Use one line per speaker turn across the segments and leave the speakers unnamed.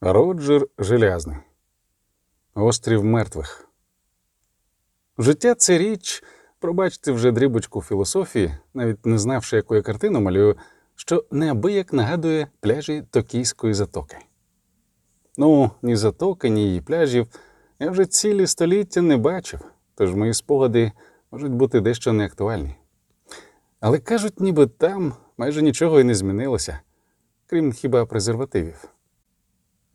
Роджер Желязний. Острів мертвих. Життя це річ, пробачте вже дрібочку філософії, навіть не знавши, яку я картину малюю, що неабияк нагадує пляжі Токійської затоки. Ну, ні затоки, ні її пляжів я вже цілі століття не бачив, тож мої спогади можуть бути дещо неактуальні. Але кажуть, ніби там майже нічого і не змінилося, крім хіба презервативів.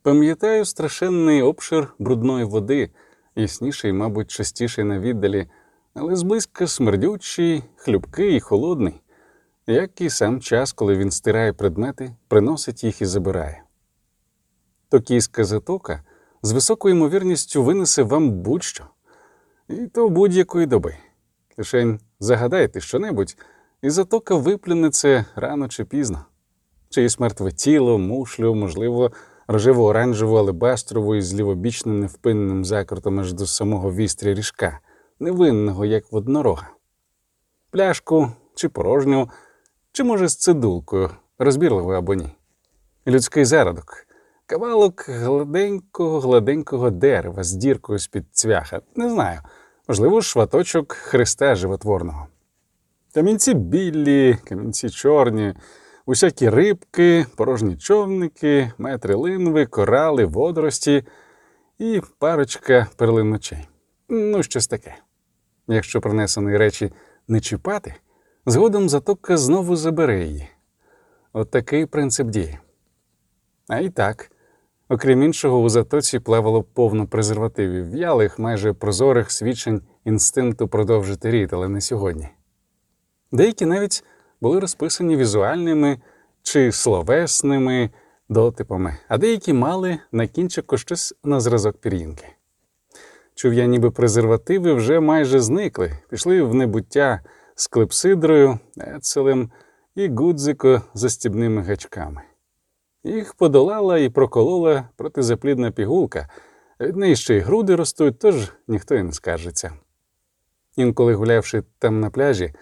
Пам'ятаю страшенний обшир брудної води, ясніший, мабуть, частіший на віддалі, але зблизька смердючий, хлюбкий і холодний, як і сам час, коли він стирає предмети, приносить їх і забирає. Токійська затока з високою ймовірністю винесе вам будь-що, і то будь-якої доби. Лишень загадайте щонебудь, і затока виплюне це рано чи пізно. Чиїсь мертве тіло, мушлю, можливо, рожево-оранжеву алебастрову із лівобічним невпинним закрутом аж до самого вістря ріжка, невинного, як воднорога. Пляшку чи порожню, чи, може, з цидулкою, розбірливою або ні. Людський зародок, кавалок гладенького, гладенького дерева з діркою з-під цвяха. Не знаю, можливо, шваточок Христа животворного. Камінці білі, камінці чорні, усякі рибки, порожні човники, метри линви, корали, водорості і парочка перлин ночей. Ну, щось таке. Якщо принесені речі не чіпати, згодом затока знову забере її. От такий принцип дії. А і так, окрім іншого, у затоці плавало повно презервативів, в'ялих, майже прозорих свідчень інстинкту продовжити рід, але не сьогодні. Деякі навіть були розписані візуальними чи словесними дотипами, а деякі мали на кінчику щось на зразок пір'їнки. Чув я, ніби презервативи вже майже зникли, пішли в небуття з клепсидрою, ецелем і гудзико за стібними гачками. Їх подолала і проколола протизаплідна пігулка, від неї ще й груди ростуть, тож ніхто й не скаржиться. Інколи гулявши там на пляжі,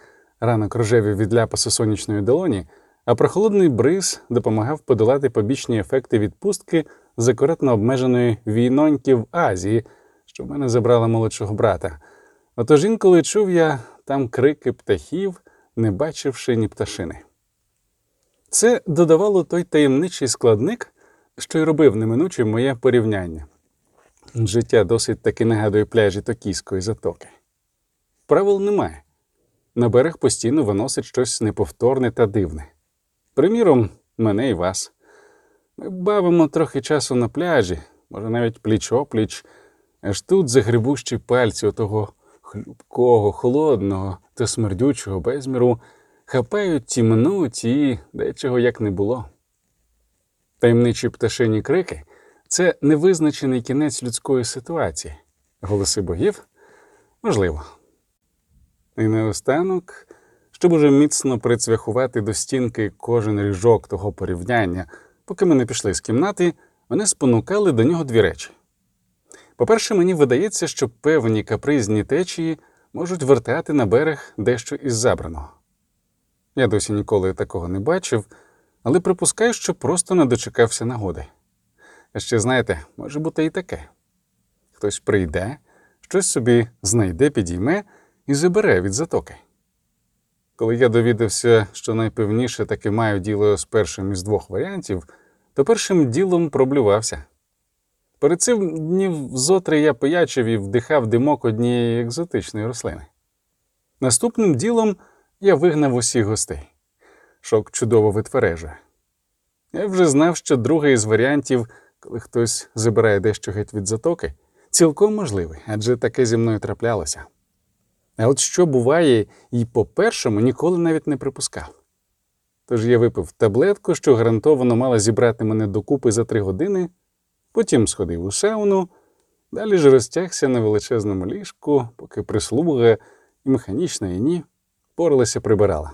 ранок рожеві від ляпасу сонячної долоні, а прохолодний бриз допомагав подолати побічні ефекти відпустки з акуратно обмеженої війноньки в Азії, що в мене забрала молодшого брата. Отож інколи чув я там крики птахів, не бачивши ні пташини. Це додавало той таємничий складник, що й робив неминучим моє порівняння. Життя досить таки нагадує пляжі Токійської затоки. Правил немає. На берег постійно виносить щось неповторне та дивне. Приміром, мене і вас. Ми бавимо трохи часу на пляжі, може навіть пліч-опліч, аж тут загребущі пальці отого хлюбкого, холодного та смердючого безміру хапають тімнуть і дечого як не було. Таємничі пташині крики це невизначений кінець людської ситуації. Голоси богів? Можливо. І наостанок, щоб уже міцно прицвяхувати до стінки кожен ріжок того порівняння, поки ми не пішли з кімнати, вони спонукали до нього дві речі. По-перше, мені видається, що певні капризні течії можуть вертати на берег дещо із забраного. Я досі ніколи такого не бачив, але припускаю, що просто не дочекався нагоди. А ще, знаєте, може бути і таке: хтось прийде, щось собі знайде, підійме і забере від затоки. Коли я довідався, що найпевніше таки маю діло з першим із двох варіантів, то першим ділом проблювався. Перед цим днів зотри я пиячив і вдихав димок однієї екзотичної рослини. Наступним ділом я вигнав усіх гостей. Шок чудово витвережує. Я вже знав, що другий із варіантів, коли хтось забирає дещо геть від затоки, цілком можливий, адже таке зі мною траплялося. А от що буває, і по першому ніколи навіть не припускав. Тож я випив таблетку, що гарантовано мала зібрати мене докупи за три години, потім сходив у сауну, далі ж розтягся на величезному ліжку, поки прислуга і механічна і ні поралася прибирала.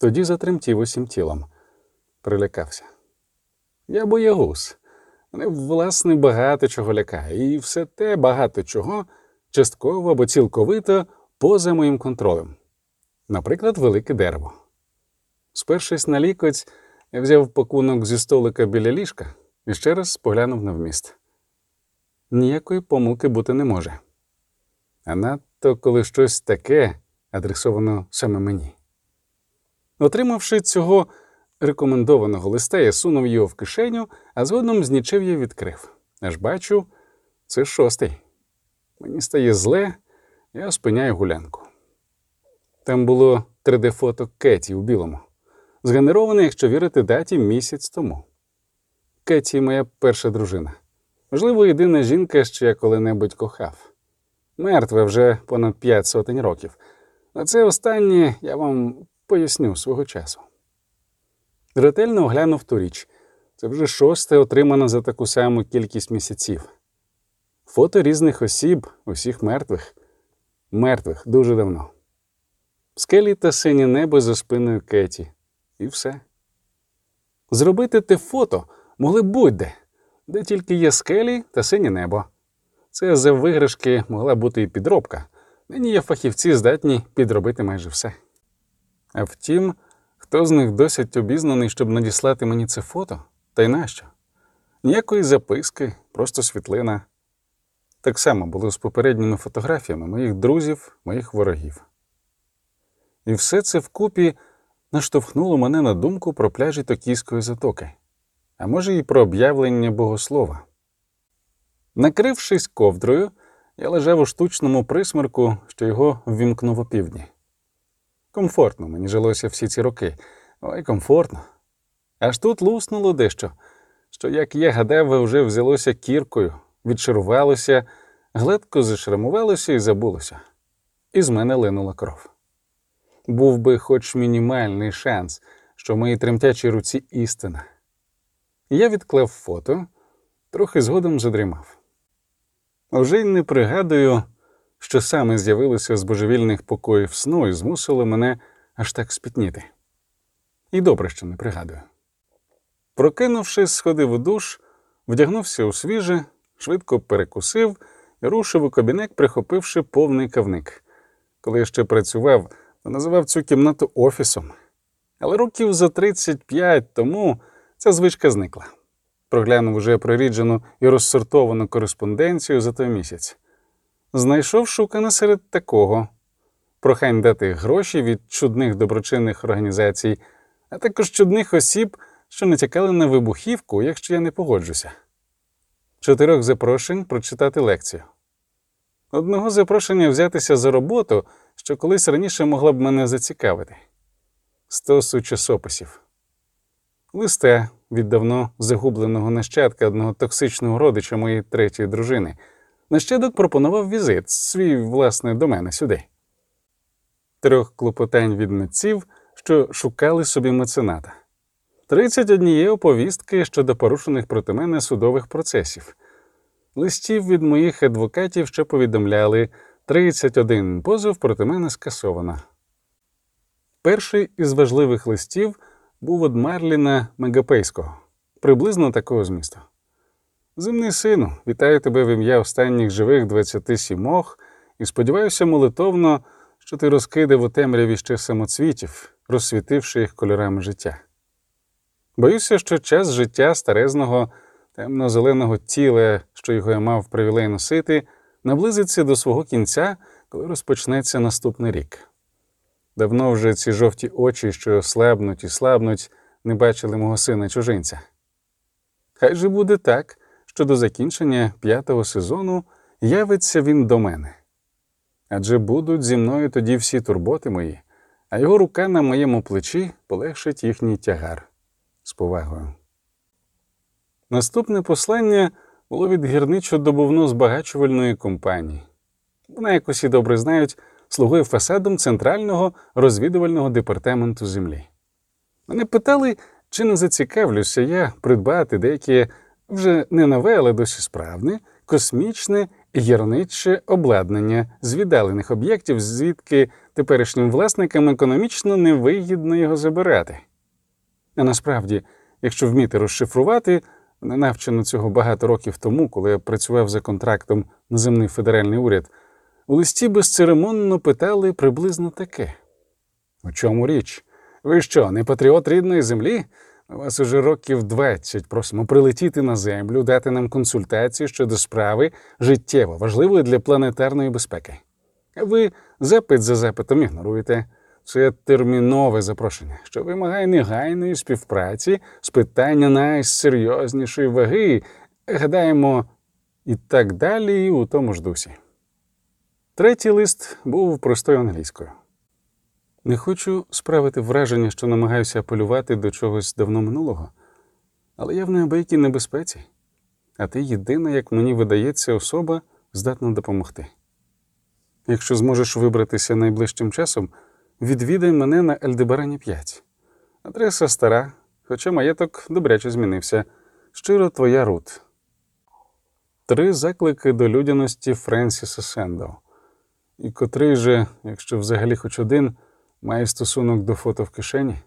Тоді затремтів усім тілом, прилякався. Я боягуз. Мене, власне, багато чого лякає, і все те багато чого частково або цілковито поза моїм контролем. Наприклад, велике дерево. Спершись на лікоть, я взяв пакунок зі столика біля ліжка, і ще раз поглянув на вміст. Ніякої помилки бути не може. А надто коли щось таке адресовано саме мені. Отримавши цього рекомендованого листа, я сунув його в кишеню, а згодом з нічев'я відкрив. Аж бачу, це шостий. Мені стає зле, я спиняю гулянку. Там було 3D-фото Кеті у білому, згенероване, якщо вірити даті, місяць тому. Кеті моя перша дружина. Можливо, єдина жінка, що я коли-небудь кохав. Мертве вже понад п'ять сотень років. А це останнє я вам поясню свого часу. Ретельно оглянув ту річ. Це вже шосте отримано за таку саму кількість місяців. Фото різних осіб, усіх мертвих, мертвих дуже давно. Скелі та синє небо за спиною Кеті. І все. Зробити те фото могли будь-де, де тільки є скелі та синє небо. Це за виграшки могла бути і підробка. Нині є фахівці, здатні підробити майже все. А втім, хто з них досить обізнаний, щоб надіслати мені це фото? Та й нащо? Ніякої записки, просто світлина. Так само було з попередніми фотографіями моїх друзів, моїх ворогів. І все це вкупі наштовхнуло мене на думку про пляжі Токійської затоки, а може, і про об'явлення богослова. Накрившись ковдрою, я лежав у штучному присмерку, що його ввімкнув опівдні. Комфортно мені жилося всі ці роки, ой, комфортно. Аж тут луснуло дещо, що, як я гадав, вже взялося кіркою, відшарувалося, гледко зашрамувалося і забулося. І з мене линула кров. Був би хоч мінімальний шанс, що в моїй тремтячій руці істина. Я відклав фото, трохи згодом задрімав. Вже й не пригадую, що саме з'явилося з божевільних покоїв сну і змусило мене аж так спітніти. І добре, що не пригадую. Прокинувшись, сходив у душ, вдягнувся у свіже, швидко перекусив і рушив у кабінет, прихопивши повний кавник. Коли я ще працював, то називав цю кімнату офісом. Але років за 35 тому ця звичка зникла. Проглянув уже проріджену і розсортовану кореспонденцію за той місяць. Знайшов шукане серед такого прохань дати гроші від чудних доброчинних організацій, а також чудних осіб, що натякали на вибухівку, якщо я не погоджуся. Чотирьох запрошень прочитати лекцію. Одного запрошення взятися за роботу, що колись раніше могла б мене зацікавити. Стосу часописів. Листа від давно загубленого нащадка одного токсичного родича моєї третьої дружини. Нащадок пропонував візит свій, власне, до мене сюди. Трьох клопотань від митців, що шукали собі мецената. 31 оповістки щодо порушених проти мене судових процесів. Листів від моїх адвокатів, що повідомляли 31 позов проти мене скасовано. Перший із важливих листів був від Марліна Мегапейського, приблизно такого змісту. Земний сину, вітаю тебе в ім'я останніх живих 27 і сподіваюся молитовно, що ти розкидав у темряві ще самоцвітів, розсвітивши їх кольорами життя. Боюся, що час життя старезного темно-зеленого тіла, що його я мав привілей носити, наблизиться до свого кінця, коли розпочнеться наступний рік. Давно вже ці жовті очі, що слабнуть і слабнуть, не бачили мого сина чужинця. Хай же буде так, що до закінчення п'ятого сезону явиться він до мене. Адже будуть зі мною тоді всі турботи мої, а його рука на моєму плечі полегшить їхній тягар з повагою. Наступне послання було від гірничо-добувно збагачувальної компанії. Вона, як усі добре знають, слугує фасадом Центрального розвідувального департаменту землі. Мене питали, чи не зацікавлюся я придбати деякі вже не нове, але досі справне, космічне гірниче обладнання з віддалених об'єктів, звідки теперішнім власникам економічно невигідно його забирати. А насправді, якщо вміти розшифрувати, не навчено цього багато років тому, коли я працював за контрактом на земний федеральний уряд, у листі безцеремонно питали приблизно таке: У чому річ? Ви що, не патріот рідної землі? Вас уже років 20 просимо прилетіти на землю, дати нам консультації щодо справи життєво важливої для планетарної безпеки. Ви запит за запитом ігноруєте. Це термінове запрошення, що вимагає негайної співпраці з питання найсерйознішої ваги, гадаємо, і так далі у тому ж дусі. Третій лист був простою англійською. Не хочу справити враження, що намагаюся апелювати до чогось давно минулого, але я в неабиякій небезпеці, а ти єдина, як мені видається, особа здатна допомогти. Якщо зможеш вибратися найближчим часом, відвідай мене на Ельдебарані 5. Адреса стара, хоча маєток добряче змінився. Щиро твоя Рут. Три заклики до людяності Френсіса Сендо. І котрий же, якщо взагалі хоч один, має стосунок до фото в кишені?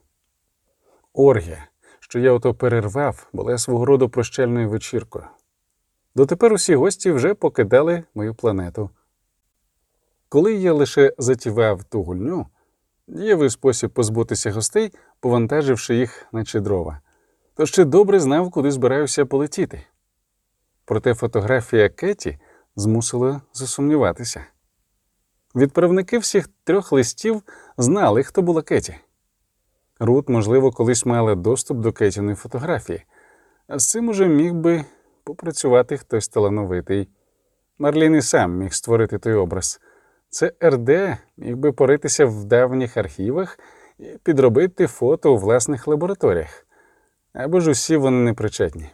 Оргія, що я ото перервав, була свого роду прощальною вечіркою. Дотепер усі гості вже покидали мою планету. Коли я лише затівав ту гульню, дієвий спосіб позбутися гостей, повантаживши їх, наче дрова, то ще добре знав, куди збираюся полетіти. Проте фотографія Кеті змусила засумніватися. Відправники всіх трьох листів знали, хто була Кеті. Рут, можливо, колись мала доступ до Кетіної фотографії, а з цим уже міг би попрацювати хтось талановитий. Марлін і сам міг створити той образ. Це РД міг би поритися в давніх архівах і підробити фото у власних лабораторіях. Або ж усі вони непричетні.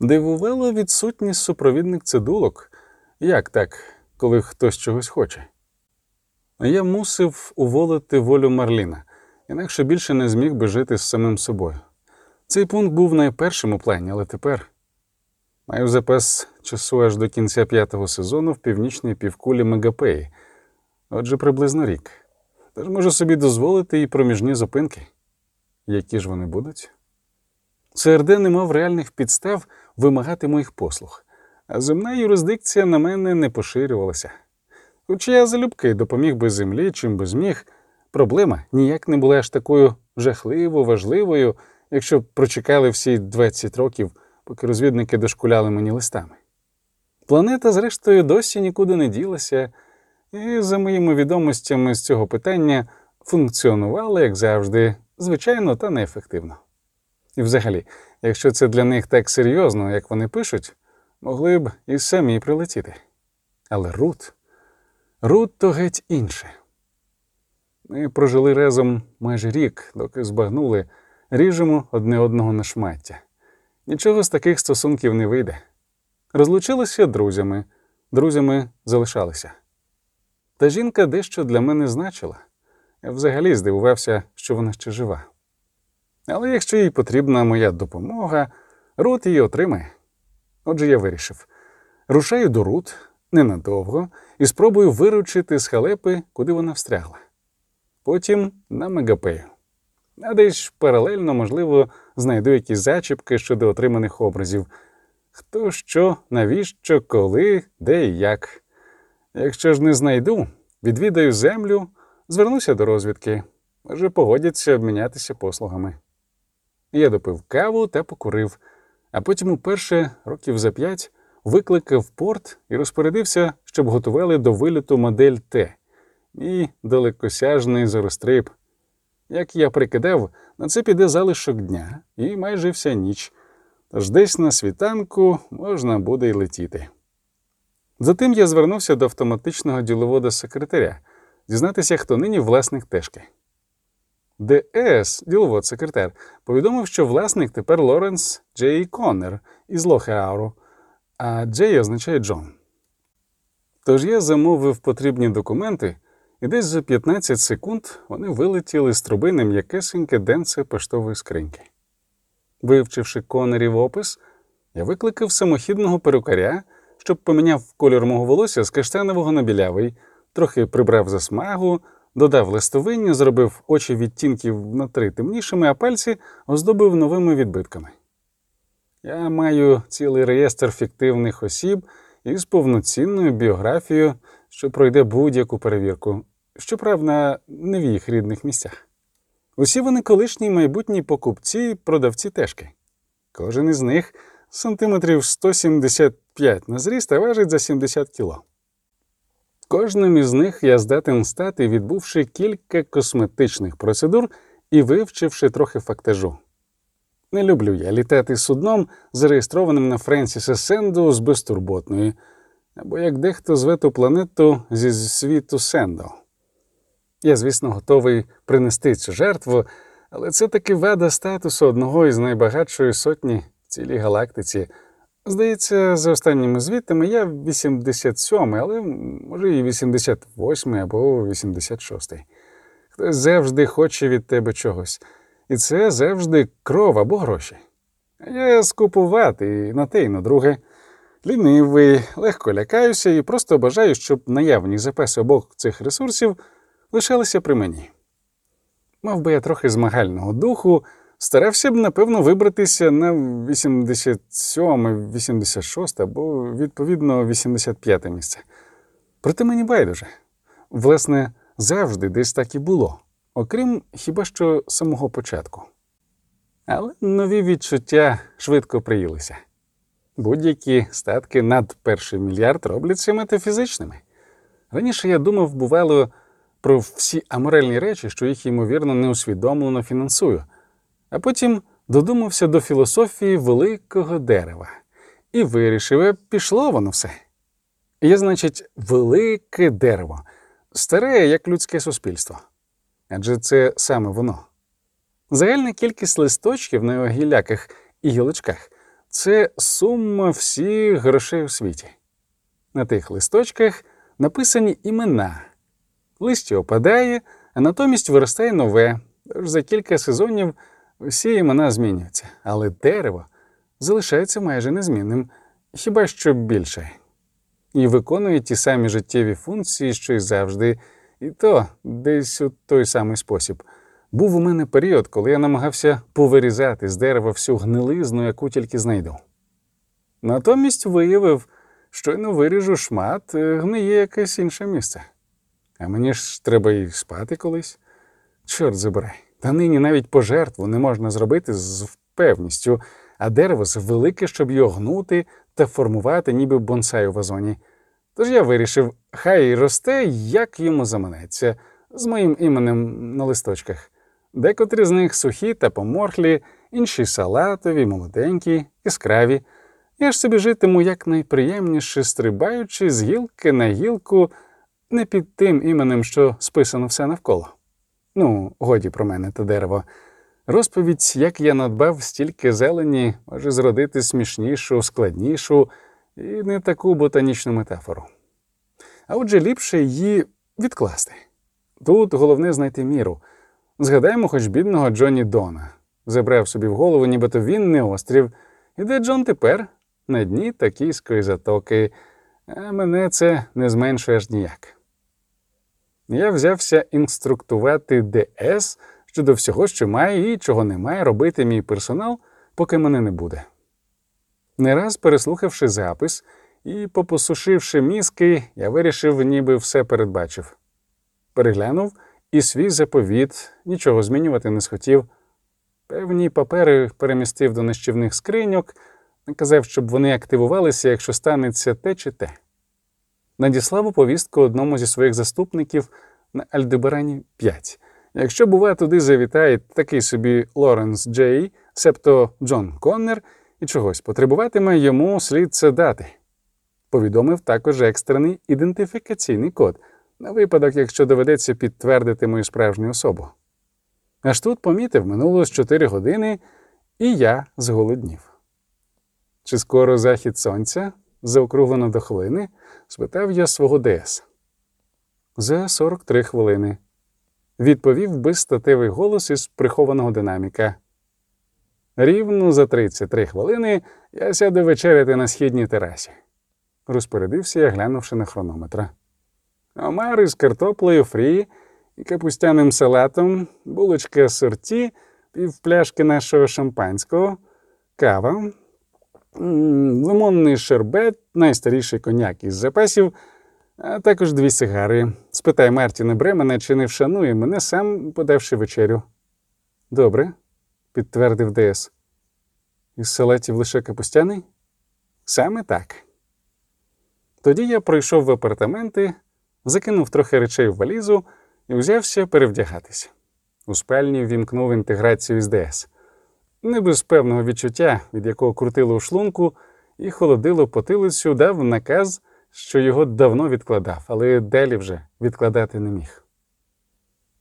Дивувала відсутність супровідник цидулок. Як так, коли хтось чогось хоче? Я мусив уволити волю Марліна, інакше більше не зміг би жити з самим собою. Цей пункт був найпершим у плані, але тепер маю запас часу аж до кінця п'ятого сезону в північній півкулі Мегапеї, отже, приблизно рік. Тож можу собі дозволити і проміжні зупинки. Які ж вони будуть? ЦРД не мав реальних підстав вимагати моїх послуг, а земна юрисдикція на мене не поширювалася. Хоча я залюбки допоміг би землі, чим би зміг, проблема ніяк не була аж такою жахливо важливою, якщо б прочекали всі 20 років, поки розвідники дошкуляли мені листами. Планета, зрештою, досі нікуди не ділася, і, за моїми відомостями з цього питання, функціонувала, як завжди, звичайно та неефективно. І взагалі, якщо це для них так серйозно, як вони пишуть, могли б і самі прилетіти. Але Рут, Рут то геть інше. Ми прожили разом майже рік, доки збагнули, ріжемо одне одного на шмаття. Нічого з таких стосунків не вийде. Розлучилися друзями, друзями залишалися. Та жінка дещо для мене значила. Я взагалі здивувався, що вона ще жива. Але якщо їй потрібна моя допомога, Рут її отримає. Отже, я вирішив: рушаю до Рут ненадовго і спробую виручити з халепи, куди вона встрягла. Потім на мегапею. А десь паралельно, можливо, знайду якісь зачіпки щодо отриманих образів. Хто що, навіщо, коли, де і як. Якщо ж не знайду, відвідаю землю, звернуся до розвідки, може погодяться обмінятися послугами. Я допив каву та покурив, а потім уперше, років за п'ять, викликав порт і розпорядився, щоб готували до виліту модель Т, мій далекосяжний зоростриб. Як я прикидав, на це піде залишок дня і майже вся ніч, тож десь на світанку можна буде й летіти. Затим я звернувся до автоматичного діловода секретаря дізнатися, хто нині власник тежки. ДС, діловод секретар, повідомив, що власник тепер Лоренс Джей Коннер із Лохеауру, а Джей означає Джон. Тож я замовив потрібні документи, і десь за 15 секунд вони вилетіли з труби м'якесеньке денце поштової скриньки. Вивчивши Коннерів опис, я викликав самохідного перукаря, щоб поміняв колір мого волосся з каштанового на білявий, трохи прибрав засмагу, додав листовиння, зробив очі відтінків на три темнішими, а пальці оздобив новими відбитками. Я маю цілий реєстр фіктивних осіб із повноцінною біографією, що пройде будь-яку перевірку, щоправда, не в їх рідних місцях. Усі вони колишні майбутні покупці й продавці тежки. Кожен із них сантиметрів 175 на зріст, а важить за 70 кіло. Кожним із них я здатен стати, відбувши кілька косметичних процедур і вивчивши трохи фактажу. Не люблю я літати судном, зареєстрованим на Френсіса Сенду з безтурботної, або як дехто зве ту планету зі світу Сендо. Я, звісно, готовий принести цю жертву, але це таки вада статусу одного із найбагатшої сотні в цілій галактиці. Здається, за останніми звітами я 87, але може і 88-й або 86-й. Хтось завжди хоче від тебе чогось. І це завжди кров або гроші. Я скупуватий на те й на друге. Лінивий, легко лякаюся і просто бажаю, щоб наявні запаси обох цих ресурсів лишалися при мені. Мав би я трохи змагального духу, старався б, напевно, вибратися на 87, 86 або, відповідно, 85 місце. Проте мені байдуже. Власне, завжди десь так і було, окрім хіба що самого початку. Але нові відчуття швидко приїлися. Будь-які статки над перший мільярд робляться метафізичними. Раніше я думав, бувало, про всі аморальні речі, що їх, ймовірно, неусвідомлено фінансую, а потім додумався до філософії великого дерева і вирішив, е, пішло воно все. Є, значить, велике дерево, старе, як людське суспільство. Адже це саме воно. Загальна кількість листочків на його гіляках і гілочках це сума всіх грошей у світі. На тих листочках написані імена. Листя опадає, а натомість виростає нове. Тож за кілька сезонів всі імена змінюються, але дерево залишається майже незмінним, хіба що більше, і виконує ті самі життєві функції, що й завжди, і то десь у той самий спосіб. Був у мене період, коли я намагався повирізати з дерева всю гнилизну, яку тільки знайду. Натомість виявив, що не виріжу шмат, е, гниє якесь інше місце. А мені ж треба і спати колись. Чорт забирай. Та нині навіть пожертву не можна зробити з впевністю, а дерево велике, щоб його гнути та формувати, ніби бонсай у вазоні. Тож я вирішив, хай росте, як йому заманеться, з моїм іменем на листочках. Декотрі з них сухі та поморхлі, інші салатові, молоденькі, яскраві. Я ж собі житиму якнайприємніше, стрибаючи з гілки на гілку, не під тим іменем, що списано все навколо. Ну, годі про мене та дерево. Розповідь, як я надбав стільки зелені, може зродити смішнішу, складнішу і не таку ботанічну метафору. А отже, ліпше її відкласти. Тут головне знайти міру. Згадаємо хоч бідного Джонні Дона. Забрав собі в голову, нібито він не острів. І де Джон тепер? На дні Токійської затоки, а мене це не зменшує аж ніяк. Я взявся інструктувати ДС щодо всього, що має і чого не має робити мій персонал, поки мене не буде. Не раз переслухавши запис і попосушивши мізки, я вирішив, ніби все передбачив. Переглянув і свій заповіт, нічого змінювати не схотів. Певні папери перемістив до нищівних скриньок, наказав, щоб вони активувалися, якщо станеться те чи те. Надіслав повістку одному зі своїх заступників на Альдебарані 5. Якщо, бува, туди завітає такий собі Лоренс Джей, себто Джон Коннер, і чогось потребуватиме, йому слід це дати. Повідомив також екстрений ідентифікаційний код на випадок, якщо доведеться підтвердити мою справжню особу. Аж тут помітив, минуло з 4 години, і я зголоднів. Чи скоро захід сонця? Заокруглено до хвилини, спитав я свого ДС. За 43 хвилини. Відповів безстатевий голос із прихованого динаміка. Рівно за 33 хвилини я сяду вечеряти на східній терасі. Розпорядився я, глянувши на хронометра. Омари з картоплею фрі і капустяним салатом, булочка сорті, півпляшки нашого шампанського, кава, лимонний шербет, найстаріший коняк із запасів, а також дві сигари. Спитай Мартіна Бремена, чи не вшанує мене сам, подавши вечерю. Добре, підтвердив ДС. Із салатів лише капустяний? Саме так. Тоді я пройшов в апартаменти, закинув трохи речей в валізу і взявся перевдягатися. У спальні ввімкнув інтеграцію з ДС. Не без певного відчуття, від якого крутило у шлунку і холодило потилицю, дав наказ, що його давно відкладав, але далі вже відкладати не міг.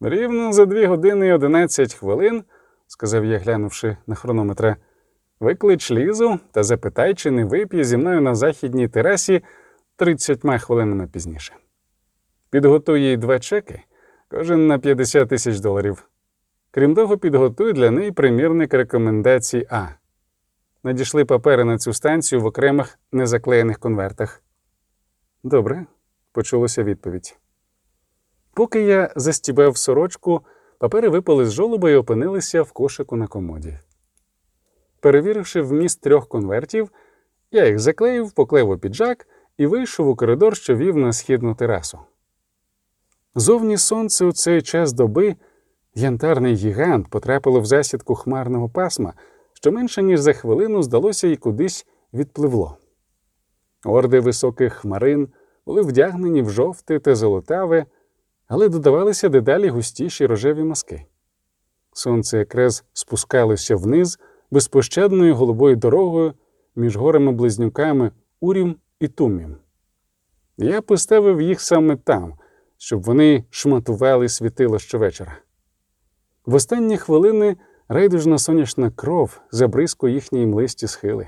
Рівно за дві години і одинадцять хвилин, сказав я, глянувши на хронометра, виклич лізу та запитай, чи не вип'є зі мною на західній терасі тридцятьма хвилинами пізніше. Підготуй їй два чеки, кожен на 50 тисяч доларів. Крім того, підготуй для неї примірник рекомендацій А. Надійшли папери на цю станцію в окремих незаклеєних конвертах. Добре, почулося відповідь. Поки я застібав сорочку, папери випали з жолоба і опинилися в кошику на комоді. Перевіривши вміст трьох конвертів, я їх заклеїв, поклев у піджак і вийшов у коридор, що вів на східну терасу. Зовні сонце у цей час доби янтарний гігант потрапило в засідку хмарного пасма, що менше ніж за хвилину здалося і кудись відпливло. Орди високих хмарин були вдягнені в жовте та золотаве, але додавалися дедалі густіші рожеві маски. Сонце якраз спускалося вниз безпощадною голубою дорогою між горами близнюками Урім і Тумім. Я поставив їх саме там, щоб вони шматували світило щовечора. В останні хвилини райдужна сонячна кров забризкує їхні млисті схили.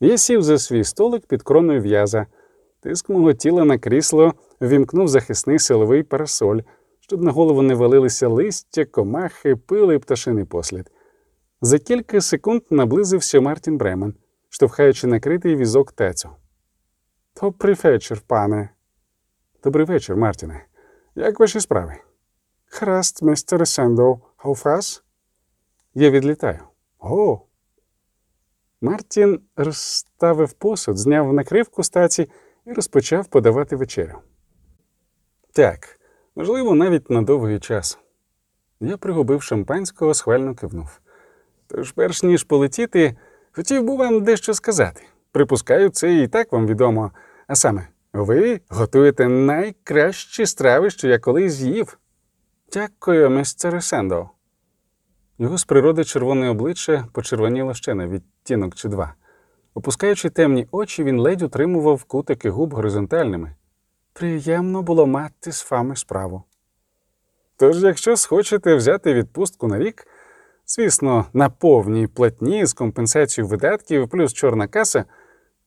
Я сів за свій столик під кроною в'яза, тиск мого тіла на крісло ввімкнув захисний силовий парасоль, щоб на голову не валилися листя, комахи, пилок і пташиний послід. За кілька секунд наблизився Мартін Бремен, штовхаючи накритий візок-тацю. Добрий вечір, пане. Добрий вечір, Мартіне. Як ваші справи? Гаразд, містер Сендоу, а у вас? Я відлітаю. О. Мартін розставив посуд, зняв накривку стаці і розпочав подавати вечерю. Так, можливо, навіть на довгий час. Я пригубив шампанського, схвально кивнув. Тож, перш ніж полетіти, хотів би вам дещо сказати. Припускаю, це і так вам відомо. А саме, ви готуєте найкращі страви, що я колись з'їв. Дякую, містере Сендо. Його з природи червоне обличчя почервоніло ще на відтінок чи два. Опускаючи темні очі, він ледь утримував кутики губ горизонтальними. Приємно було мати з вами справу. Тож, якщо схочете взяти відпустку на рік, звісно, на повній платні з компенсацією видатків плюс чорна каса,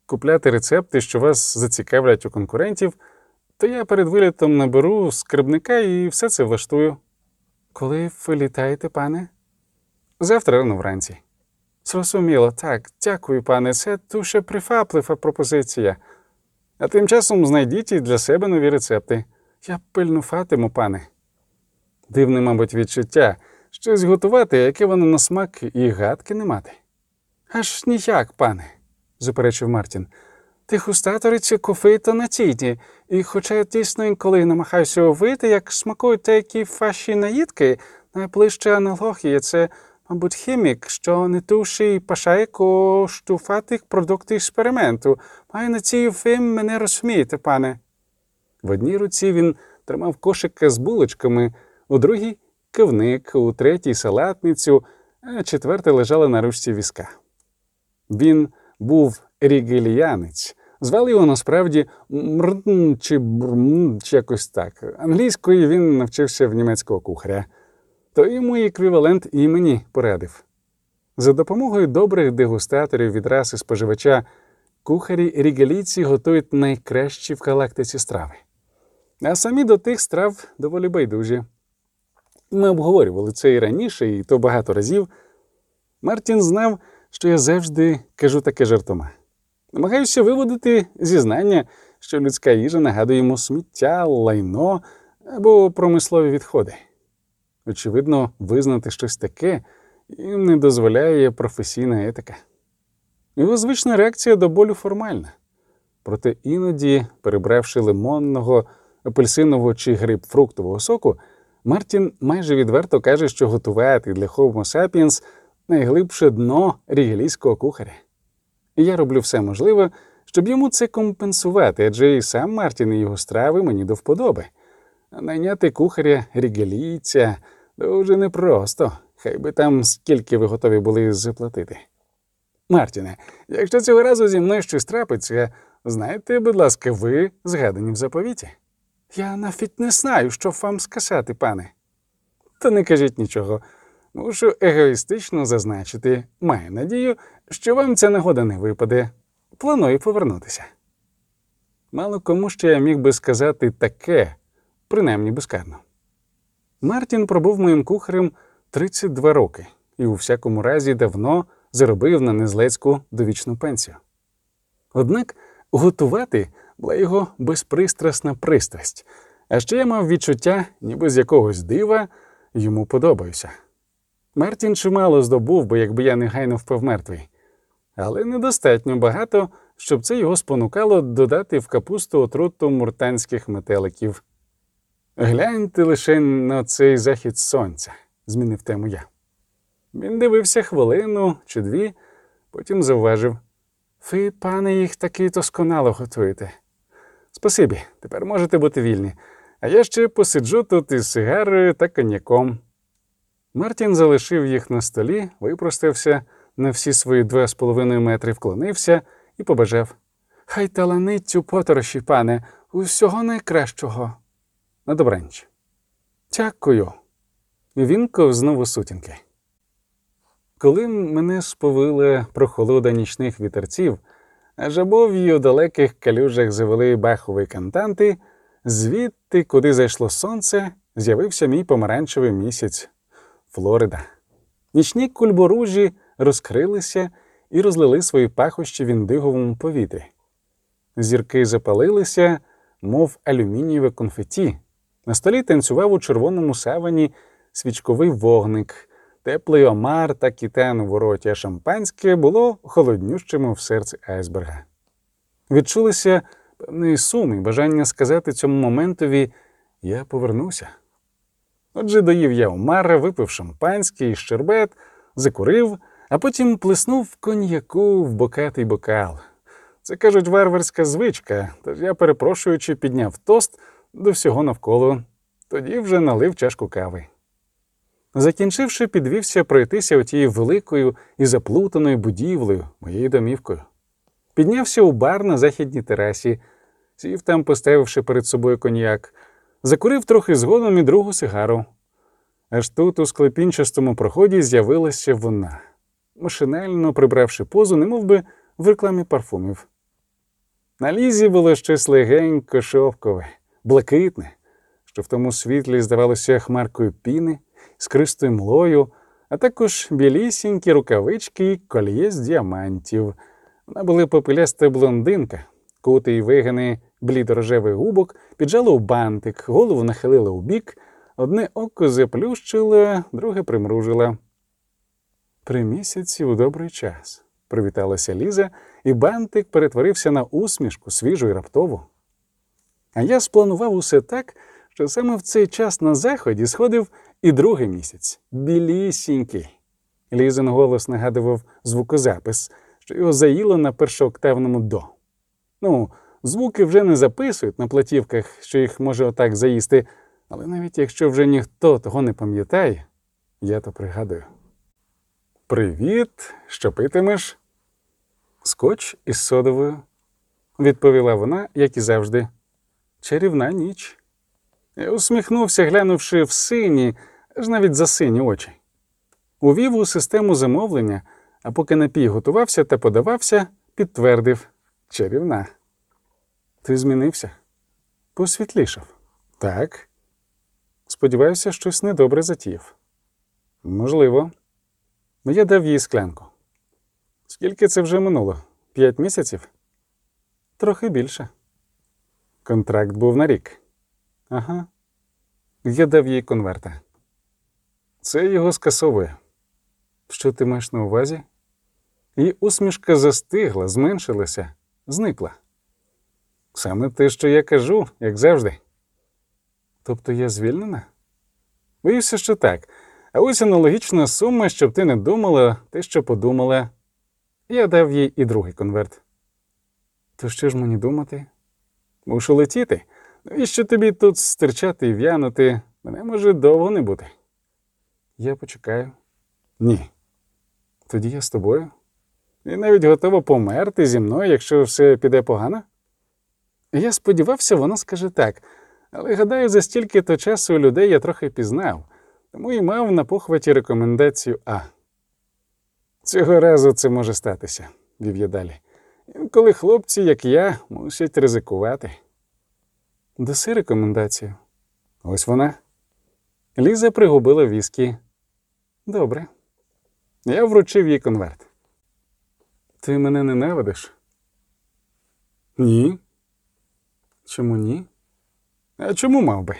купляти рецепти, що вас зацікавлять у конкурентів, то я перед вилітом наберу скарбника і все це влаштую. Коли ви літаєте, пане? Завтра рано вранці. Зрозуміло, так, дякую, пане. Це дуже прифаплива пропозиція. А тим часом знайдіть і для себе нові рецепти. Я пильнуватиму, пане. Дивне, мабуть, відчуття щось готувати, яке воно на смак і гадки не мати. Аж ніяк, пане, заперечив Мартін. Дегустаториці кофеїто на тіді, і хоча я дійсно інколи намагаюся уявити, як смакують деякі ваші наїдки, найближча аналогія це, мабуть, хімік, що не туші і пашає коштувати продукти експерименту. Маю надію, ви мене розумієте, пане. В одній руці він тримав кошика з булочками, у другій кивник, у третій салатницю, а четверта лежала на ручці візка. Він був рігельянець. Звали його насправді Мрн чи Брм, чи якось так. Англійською він навчився в німецького кухаря. То йому еквівалент імені порадив. За допомогою добрих дегустаторів від раси споживача кухарі рігелійці готують найкращі в галактиці страви. А самі до тих страв доволі байдужі. Ми обговорювали це і раніше, і то багато разів. Мартін знав, що я завжди кажу таке жартома. Намагаюся виводити зізнання, що людська їжа нагадує йому сміття, лайно або промислові відходи. Очевидно, визнати щось таке їм не дозволяє професійна етика. Його звична реакція до болю формальна. Проте іноді, перебравши лимонного, апельсинового чи грейпфруктового соку, Мартін майже відверто каже, що готувати для Homo sapiens найглибше дно рігелійського кухаря. Я роблю все можливе, щоб йому це компенсувати, адже і сам Мартін і його страви мені до вподоби. Найняти кухаря рігелійця дуже непросто, хай би там скільки ви готові були заплатити. Мартіне, якщо цього разу зі мною щось трапиться, знайте, будь ласка, ви згадані в заповіті. Я навіть не знаю, що вам сказати, пане. Та не кажіть нічого. Мушу егоїстично зазначити, маю надію, що вам ця нагода не випаде. Планую повернутися. Мало кому ще я міг би сказати таке, принаймні безкарно. Мартін пробув моїм кухарем 32 роки і у всякому разі давно заробив на незлецьку довічну пенсію. Однак готувати була його безпристрасна пристрасть, а ще я мав відчуття, ніби з якогось дива йому подобаюся. Мартін чимало здобув би, якби я негайно впав мертвий, але недостатньо багато, щоб це його спонукало додати в капусту отруту муртанських метеликів. Гляньте лише на цей захід сонця, змінив тему я. Він дивився хвилину чи дві, потім зауважив. Ви, пане, їх таки досконало готуєте. Спасибі, тепер можете бути вільні, а я ще посиджу тут із сигарою та коньяком. Мартін залишив їх на столі, випростався на всі свої два з половиною метри, вклонився і побажав Хай таланить цю подорожі, пане, усього найкращого. На добраніч. Дякую. Він ковзнув у сутінки. Коли мене сповила прохолода нічних вітерців, а жабов'ї у далеких калюжах завели бахові кантанти, звідти, куди зайшло сонце, з'явився мій помаранчевий місяць Флорида. Нічні кульборужі розкрилися і розлили свої пахощі в індиговому повітрі. Зірки запалилися, мов алюмінієве конфеті. На столі танцював у червоному савані свічковий вогник, теплий омар та кітен у вороті, а шампанське було холоднющим в серці айсберга. Відчулися певний сум і бажання сказати цьому моментові я повернуся. Отже, доїв я омара, випив шампанське і щербет, закурив, а потім плеснув коньяку в бокатий бокал. Це кажуть варварська звичка, тож я, перепрошуючи, підняв тост до всього навколо, тоді вже налив чашку кави. Закінчивши, підвівся пройтися отією великою і заплутаною будівлею, моєю домівкою. Піднявся у бар на західній терасі, сів там, поставивши перед собою коньяк, закурив трохи згодом і другу сигару. Аж тут, у склепінчастому проході, з'явилася вона, машинально прибравши позу, немов би в рекламі парфумів. На лізі було щось легенько шовкове, блакитне, що в тому світлі здавалося хмаркою піни, скристою млою, а також білісінькі рукавички і кольє з діамантів. Вона була попеляста блондинка, кутий вигини блідорожевий губок, піджала у бантик, голову нахилила у бік, одне око заплющила, друге примружила. При місяці у добрий час, привіталася Ліза, і бантик перетворився на усмішку свіжу і раптову. А я спланував усе так, що саме в цей час на заході сходив і другий місяць білісінький. Лізин голос нагадував звукозапис, що його заїло на першооктавному до. Ну, звуки вже не записують на платівках, що їх може отак заїсти, але навіть якщо вже ніхто того не пам'ятає, я то пригадую. Привіт, що питимеш? Скотч із содовою, відповіла вона, як і завжди. Чарівна ніч. Я усміхнувся, глянувши в сині, аж навіть за сині очі. Увів у систему замовлення, а поки напій готувався та подавався, підтвердив чарівна. Ти змінився? Посвітлішав. Так. Сподіваюся, щось недобре затіяв. Можливо. Я дав їй склянку. Скільки це вже минуло? П'ять місяців? Трохи більше. Контракт був на рік. Ага. Я дав їй конверта. Це його скасовує. Що ти маєш на увазі? Її усмішка застигла, зменшилася, зникла. Саме те, що я кажу, як завжди. Тобто я звільнена? Боюся, що так. А ось аналогічна сума, щоб ти не думала, те, що подумала. Я дав їй і другий конверт. То що ж мені думати? Мушу летіти. Навіщо тобі тут стирчати і в'янути? Мене може довго не бути. Я почекаю. Ні. Тоді я з тобою. І навіть готова померти зі мною, якщо все піде погано. Я сподівався, вона скаже так, але гадаю, за стільки то часу людей я трохи пізнав, тому і мав на похваті рекомендацію А. Цього разу це може статися, вів я далі. Інколи хлопці, як я, мусять ризикувати. Даси рекомендацію. Ось вона. Ліза пригубила віскі. Добре. Я вручив їй конверт. Ти мене ненавидиш? Ні. Чому ні? А чому мав би?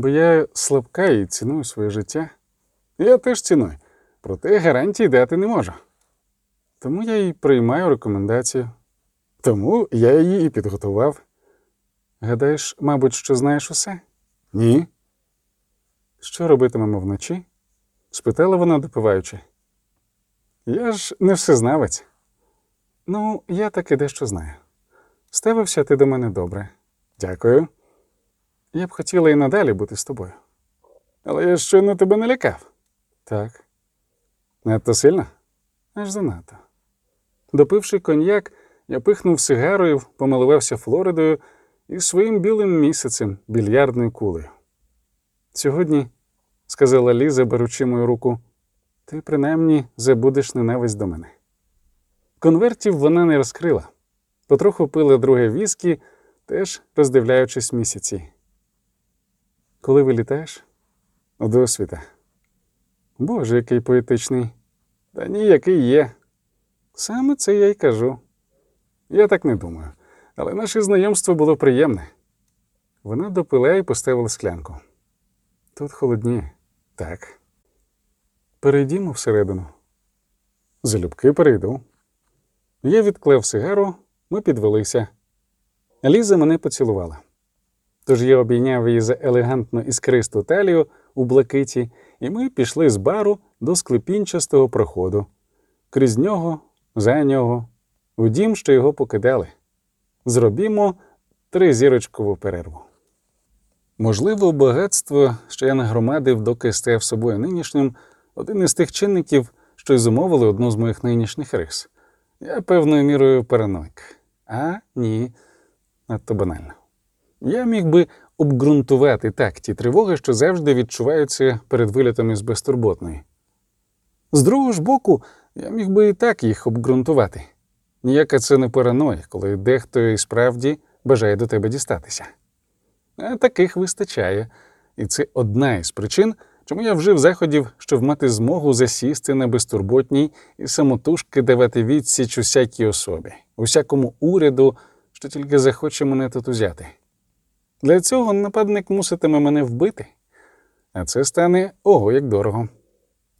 Бо я слабка і ціную своє життя. Я теж ціную, проте гарантій дати не можу. Тому я і приймаю рекомендацію. Тому я її і підготував. Гадаєш, мабуть, що знаєш усе? Ні. Що робитимемо вночі? спитала вона, допиваючи. Я ж не всезнавець. Ну, я таки дещо знаю. Ставився ти до мене добре. Дякую. Я б хотіла і надалі бути з тобою. Але я щойно тебе не лякав. Так. Надто сильно? Аж занадто. Допивши коньяк, я пихнув сигарою, помилувався Флоридою і своїм білим місяцем, більярдною кулею. Сьогодні, сказала Ліза, беручи мою руку, ти принаймні забудеш ненависть до мене. Конвертів вона не розкрила, потроху пила друге віскі, теж роздивляючись місяці. Коли вилітаєш? У досвіта. Боже, який поетичний. Та ні, який є. Саме це я й кажу. Я так не думаю, але наше знайомство було приємне. Вона допила і поставила склянку. Тут холодніє. Так. Перейдімо всередину. Залюбки перейду. Я відклав сигару, ми підвелися. Ліза мене поцілувала. Тож я обійняв її за елегантну іскристу талію у блакиті, і ми пішли з бару до склепінчастого проходу. Крізь нього, за нього, у дім, що його покидали. Зробімо тризірочкову перерву. Можливо, багатство, що я нагромадив, доки став собою нинішнім, один із тих чинників, що й зумовили одну з моїх нинішніх рис. Я певною мірою параноїк. А ні, надто банально. Я міг би обґрунтувати так ті тривоги, що завжди відчуваються перед вилітами з безтурботної. З другого ж боку, я міг би і так їх обґрунтувати. Ніяка це не параноя, коли дехто і справді бажає до тебе дістатися. А таких вистачає, і це одна із причин, чому я вжив заходів, щоб мати змогу засісти на безтурботній і самотужки давати відсіч усякій особі, усякому уряду, що тільки захоче мене тут узяти. Для цього нападник муситиме мене вбити, а це стане ого як дорого,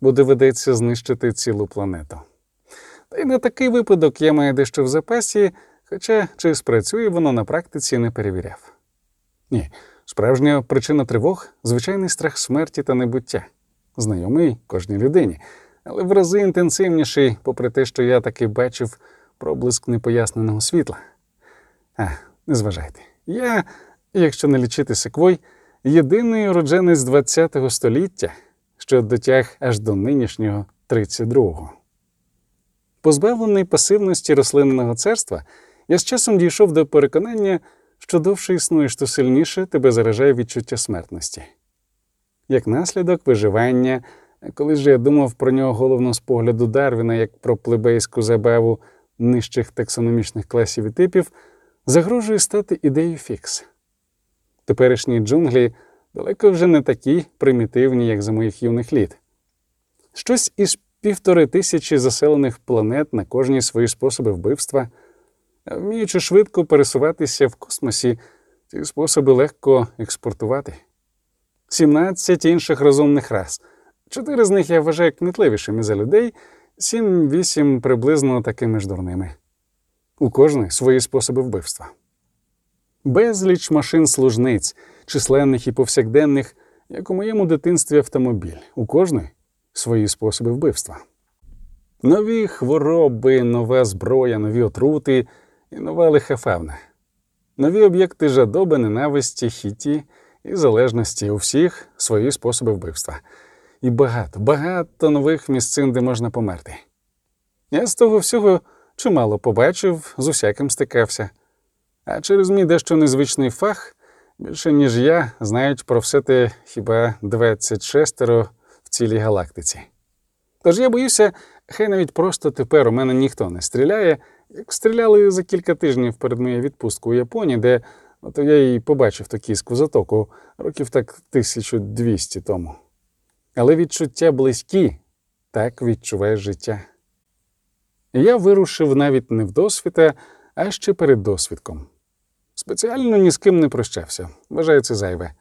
бо доведеться знищити цілу планету. Та й на такий випадок я маю дещо в запасі, хоча чи спрацює воно на практиці не перевіряв. Ні, справжня причина тривог звичайний страх смерті та небуття, знайомий кожній людині, але в рази інтенсивніший, попри те, що я таки бачив проблиск непоясненого світла. А, не зважайте. Я, якщо не лічити секвой, єдиний уродженець ХХ століття, що дотяг аж до нинішнього 32-го. Позбавлений пасивності рослинного царства, я з часом дійшов до переконання, що довше існуєш, то сильніше тебе заражає відчуття смертності. Як наслідок виживання, коли ж я думав про нього головно з погляду Дарвіна як про плебейську забаву нижчих таксономічних класів і типів, загрожує стати ідеєю фікс. Теперішні джунглі далеко вже не такі примітивні, як за моїх юних літ. Щось із півтори тисячі заселених планет на кожні свої способи вбивства. Вміючи швидко пересуватися в космосі, ці способи легко експортувати. 17 інших розумних рас. Чотири з них я вважаю кмітливішими за людей, сім-вісім приблизно такими ж дурними. У кожної свої способи вбивства. Безліч машин служниць, численних і повсякденних, як у моєму дитинстві автомобіль, у кожної свої способи вбивства. Нові хвороби, нова зброя, нові отрути і нова лиха фавна. Нові об'єкти жадоби, ненависті, хіті і залежності у всіх свої способи вбивства. І багато, багато нових місцин, де можна померти. Я з того всього чимало побачив, з усяким стикався. А через мій дещо незвичний фах, більше ніж я, знають про все те хіба 26 в цілій галактиці. Тож я боюся, хай навіть просто тепер у мене ніхто не стріляє, як стріляли за кілька тижнів перед моєю відпусткою у Японії, де от я і побачив токійську затоку років так 1200 тому. Але відчуття близькі, так відчуває життя. Я вирушив навіть не вдосвіта, а ще перед досвідком. Спеціально ні з ким не прощався, вважаю це зайве.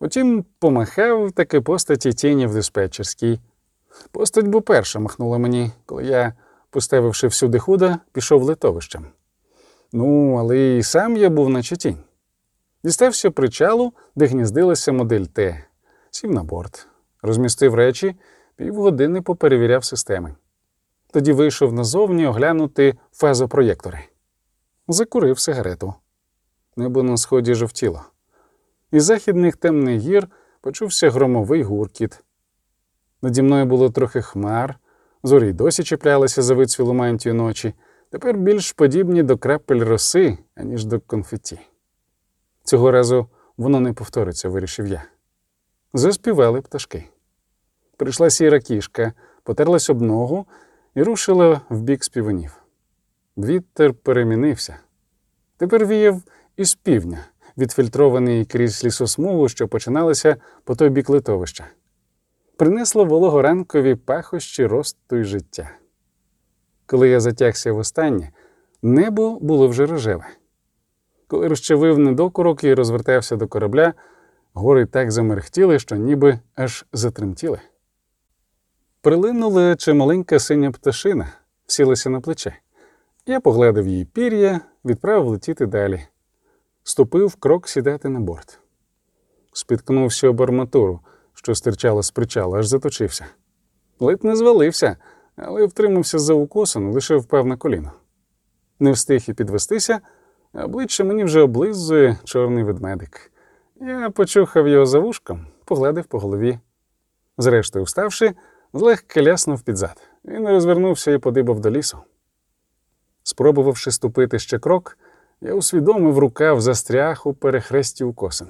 Утім, помахав таки постаті тіні в диспетчерській. Постать бо перша махнула мені, коли я, поставивши всюди худа, пішов литовищем. Ну, але і сам я був наче тінь. Дістався причалу, де гніздилася модель Т, сів на борт, розмістив речі, півгодини поперевіряв системи. Тоді вийшов назовні оглянути фазопроєктори. Закурив сигарету. Небо на сході жовтіло. Із західних темних гір почувся громовий гуркіт. Наді мною було трохи хмар, зорі досі чіплялися за вицвілу мантію ночі, тепер більш подібні до крапель роси, аніж до конфеті. Цього разу воно не повториться, вирішив я. Заспівали пташки. Прийшла сіра кішка, потерлась об ногу і рушила в бік співанів. Вітер перемінився. Тепер віяв із півдня, відфільтрований крізь лісосмугу, що починалася по той бік литовища. Принесло вологоранкові пахощі росту й життя. Коли я затягся востаннє, небо було вже рожеве. Коли розчавив недокурок і розвертався до корабля, гори так замерехтіли, що ніби аж затремтіли. Прилинула чималенька синя пташина, сілася на плече. Я погладив її пір'я, відправив летіти далі. Ступив крок сідати на борт. Спіткнувся об арматуру, що стирчала з причала, аж заточився. Ледь не звалився, але втримався за укосом, лише впав на коліно. Не встиг і підвестися, обличчя мені вже облизує чорний ведмедик. Я почухав його за вушком, погладив по голові. Зрештою, вставши, злегка ляснув під зад. Він розвернувся і подибав до лісу. Спробувавши ступити ще крок, я усвідомив рукав застряг у перехресті укосин.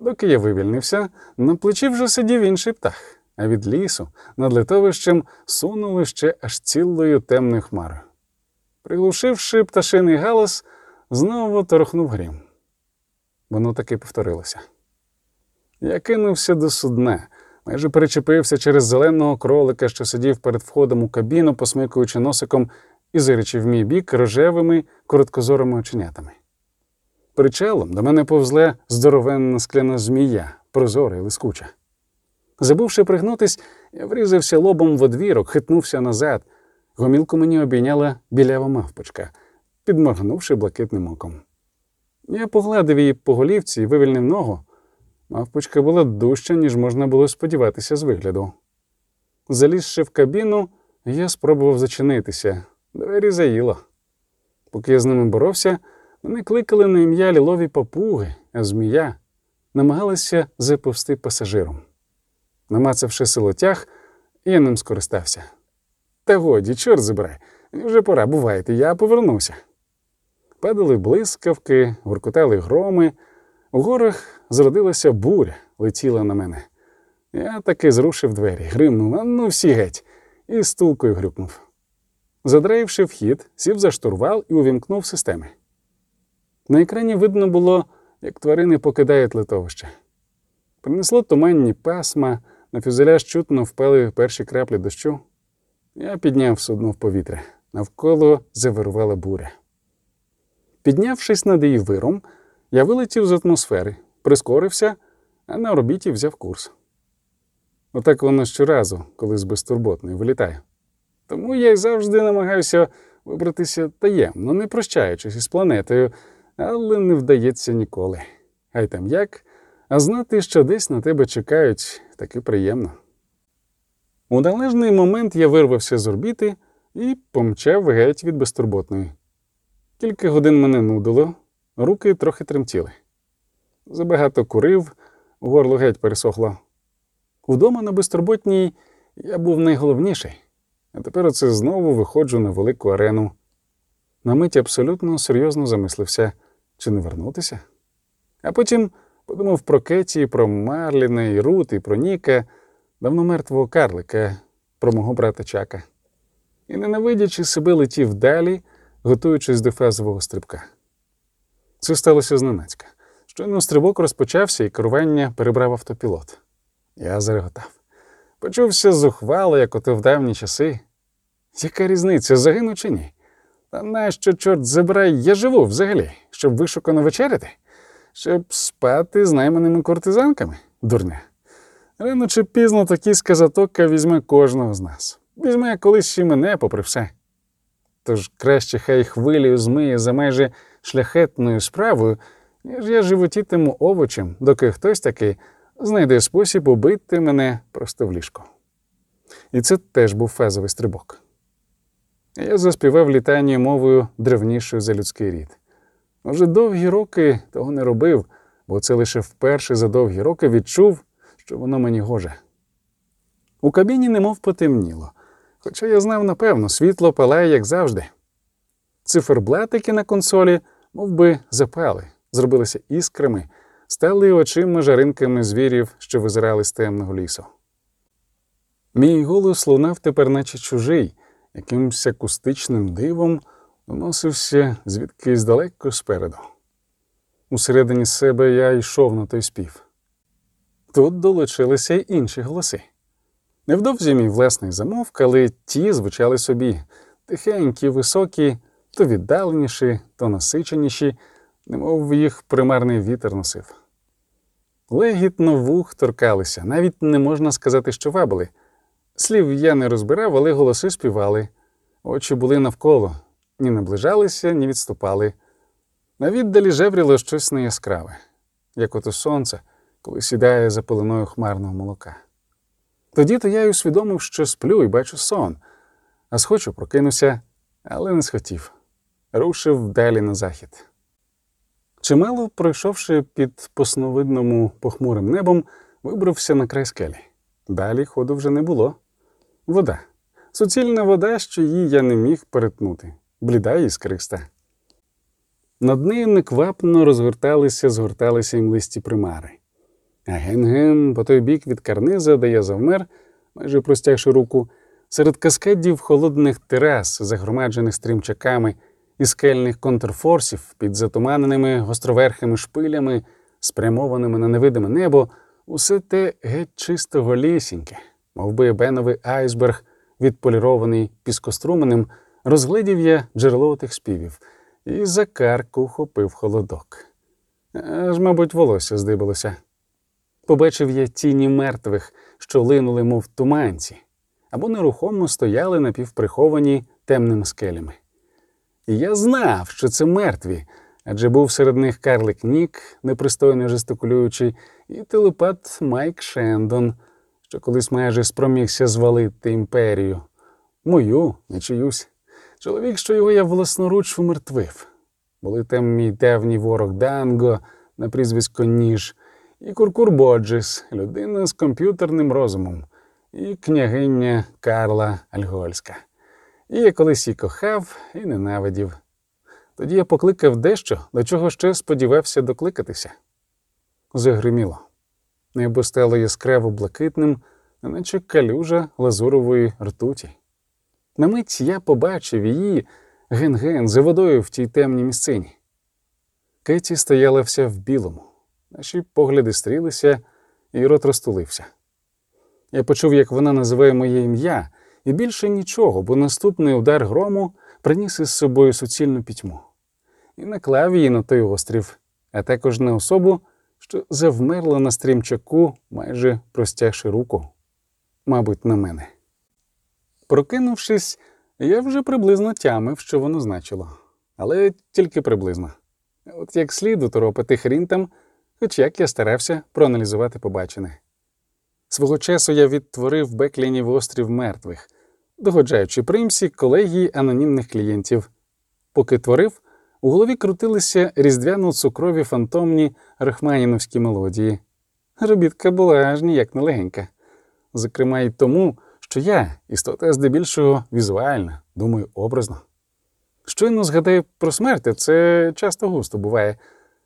Доки я вивільнився, на плечі вже сидів інший птах, а від лісу над литовищем сунули ще аж цілою темною хмарою. Приглушивши пташиний галас, знову торохнув грім. Воно таки повторилося. Я кинувся до судна, майже перечепився через зеленого кролика, що сидів перед входом у кабіну, посмикуючи носиком і зиричи в мій бік рожевими короткозорими оченятами. Причалом до мене повзла здоровенна скляна змія, прозора і лискуча. Забувши пригнутись, я врізався лобом в одвірок, хитнувся назад. Гомілку мені обійняла білява мавпочка, підморгнувши блакитним оком. Я погладив її по голівці і вивільнив ногу. Мавпочка була дужча, ніж можна було сподіватися з вигляду. Залізши в кабіну, я спробував зачинитися. Двері заїло. Поки я з ними боровся, вони кликали на ім'я лілові папуги, а змія намагалася заповсти пасажиром. Намацавши силотяг, я ним скористався. Та годі, чорт забирай, вже пора, бувайте, я повернуся. Падали блискавки, гуркотали громи, у горах зродилася буря, летіла на мене. Я таки зрушив двері, гримнув, а ну всі геть, і стулкою грюкнув. Задраївши вхід, сів за штурвал і увімкнув системи. На екрані видно було, як тварини покидають литовище. Принесло туманні пасма, на фюзеляж чутно впали перші краплі дощу. Я підняв судно в повітря. Навколо завирувала буря. Піднявшись над її виром, я вилетів з атмосфери, прискорився, а на орбіті взяв курс. Отак воно щоразу, коли з безтурботної вилітаю. Тому я й завжди намагаюся вибратися таємно, не прощаючись із планетою, але не вдається ніколи. Хай там як, а знати, що десь на тебе чекають, таки приємно. У належний момент я вирвався з орбіти і помчав геть від безтурботної. Кілька годин мене нудило, руки трохи тремтіли. Забагато курив, горло геть пересохло. Удома на безтурботній я був найголовніший, а тепер оце знову виходжу на велику арену. На мить абсолютно серйозно замислився, чи не вернутися. А потім подумав про Кеті, про Марліна і Рут, і про Ніка, давно мертвого карлика, про мого брата Чака. І, ненавидячи себе, летів далі, готуючись до фазового стрибка. Це сталося зненацька. Щойно стрибок розпочався, і керування перебрав автопілот. Я зареготав. Почувся зухвало, як ото в давні часи. Яка різниця, загину чи ні? Та нащо, чорт забирай, я живу взагалі, щоб вишукано вечеряти? Щоб спати з найманими кортизанками, дурня. Рано чи пізно такі сказатока візьме кожного з нас. Візьме колись ще мене, попри все. Тож краще хай хвилею змиє за майже шляхетною справою, ніж я животітиму овочем, доки хтось таки знайде спосіб убити мене просто в ліжко. І це теж був фазовий стрибок. Я заспівав літання мовою древнішою за людський рід. Уже довгі роки того не робив, бо це лише вперше за довгі роки відчув, що воно мені гоже. У кабіні немов потемніло, хоча я знав напевно, світло палає, як завжди. Циферблатики на консолі мов би, запали, зробилися іскрами, стали очима жаринками звірів, що визирали з темного лісу. Мій голос лунав тепер, наче чужий, якимось акустичним дивом доносився звідкись далеко спереду. Усередині себе я йшов на той спів. Тут долучилися й інші голоси. Невдовзі мій власний замовк, але ті звучали собі тихенькі, високі, то віддаленіші, то насиченіші, немов їх примарний вітер носив. Легітно вух торкалися, навіть не можна сказати, що вабили. Слів я не розбирав, але голоси співали. Очі були навколо, ні наближалися, ні відступали. На віддалі жевріло щось неяскраве, як ото сонце, коли сідає за пеленою хмарного молока. Тоді то я й усвідомив, що сплю і бачу сон, а схочу прокинуся, але не схотів. Рушив далі на захід. Чимало, пройшовши під посновидному похмурим небом, вибрався на край скелі. Далі ходу вже не було. Вода. Суцільна вода, що її я не міг перетнути, бліда іскриста. Над нею неквапно розгорталися, згорталися млисті примари. А ген-ген по той бік від карниза, де я завмер, майже простягши руку, серед каскадів холодних терас, загромаджених стрімчаками і скельних контрфорсів під затуманеними гостроверхими шпилями, спрямованими на невидиме небо, усе те геть чистого лісіньке, мов би беновий айсберг, відполірований піскоструменем, розглядів я джерело тих співів і за карку хопив холодок. Аж, мабуть, волосся здибалося. Побачив я тіні мертвих, що линули, мов туманці, або нерухомо стояли напівприховані темними скелями. Я знав, що це мертві, адже був серед них Карлик Нік, непристойно жестикулюючи, і телепат Майк Шендон, що колись майже спромігся звалити імперію. Мою, не чиюсь. Чоловік, що його я власноруч умертвив. Були там мій давній ворог Данго на прізвисько Ніж, і Куркур Боджес, людина з комп'ютерним розумом, і княгиня Карла Альгольська. І я колись її кохав і ненавидів. Тоді я покликав дещо, до чого ще сподівався докликатися. Загриміло. Небо стало яскраво блакитним, неначе калюжа лазурової ртуті. На мить я побачив її ген-ген за водою в тій темній місцині. Кеті стояла вся в білому, наші погляди стрілися, і рот розтулився. Я почув, як вона називає моє ім'я, і більше нічого, бо наступний удар грому приніс із собою суцільну пітьму і наклав її на той острів, а також на особу, що завмерла на стрімчаку, майже простягши руку, мабуть, на мене. Прокинувшись, я вже приблизно тямив, що воно значило, але тільки приблизно. От як слід уторопити хрін там, хоч як я старався проаналізувати побачене. Свого часу я відтворив Беклінів острів мертвих, догоджаючи примсі колегії анонімних клієнтів. Поки творив, у голові крутилися різдвяно цукрові фантомні рахманінівські мелодії. Робітка була аж ніяк не легенька. Зокрема, й тому, що я, істота здебільшого візуальна, думаю, образно. Щойно згадаю про смерть, це часто густо буває.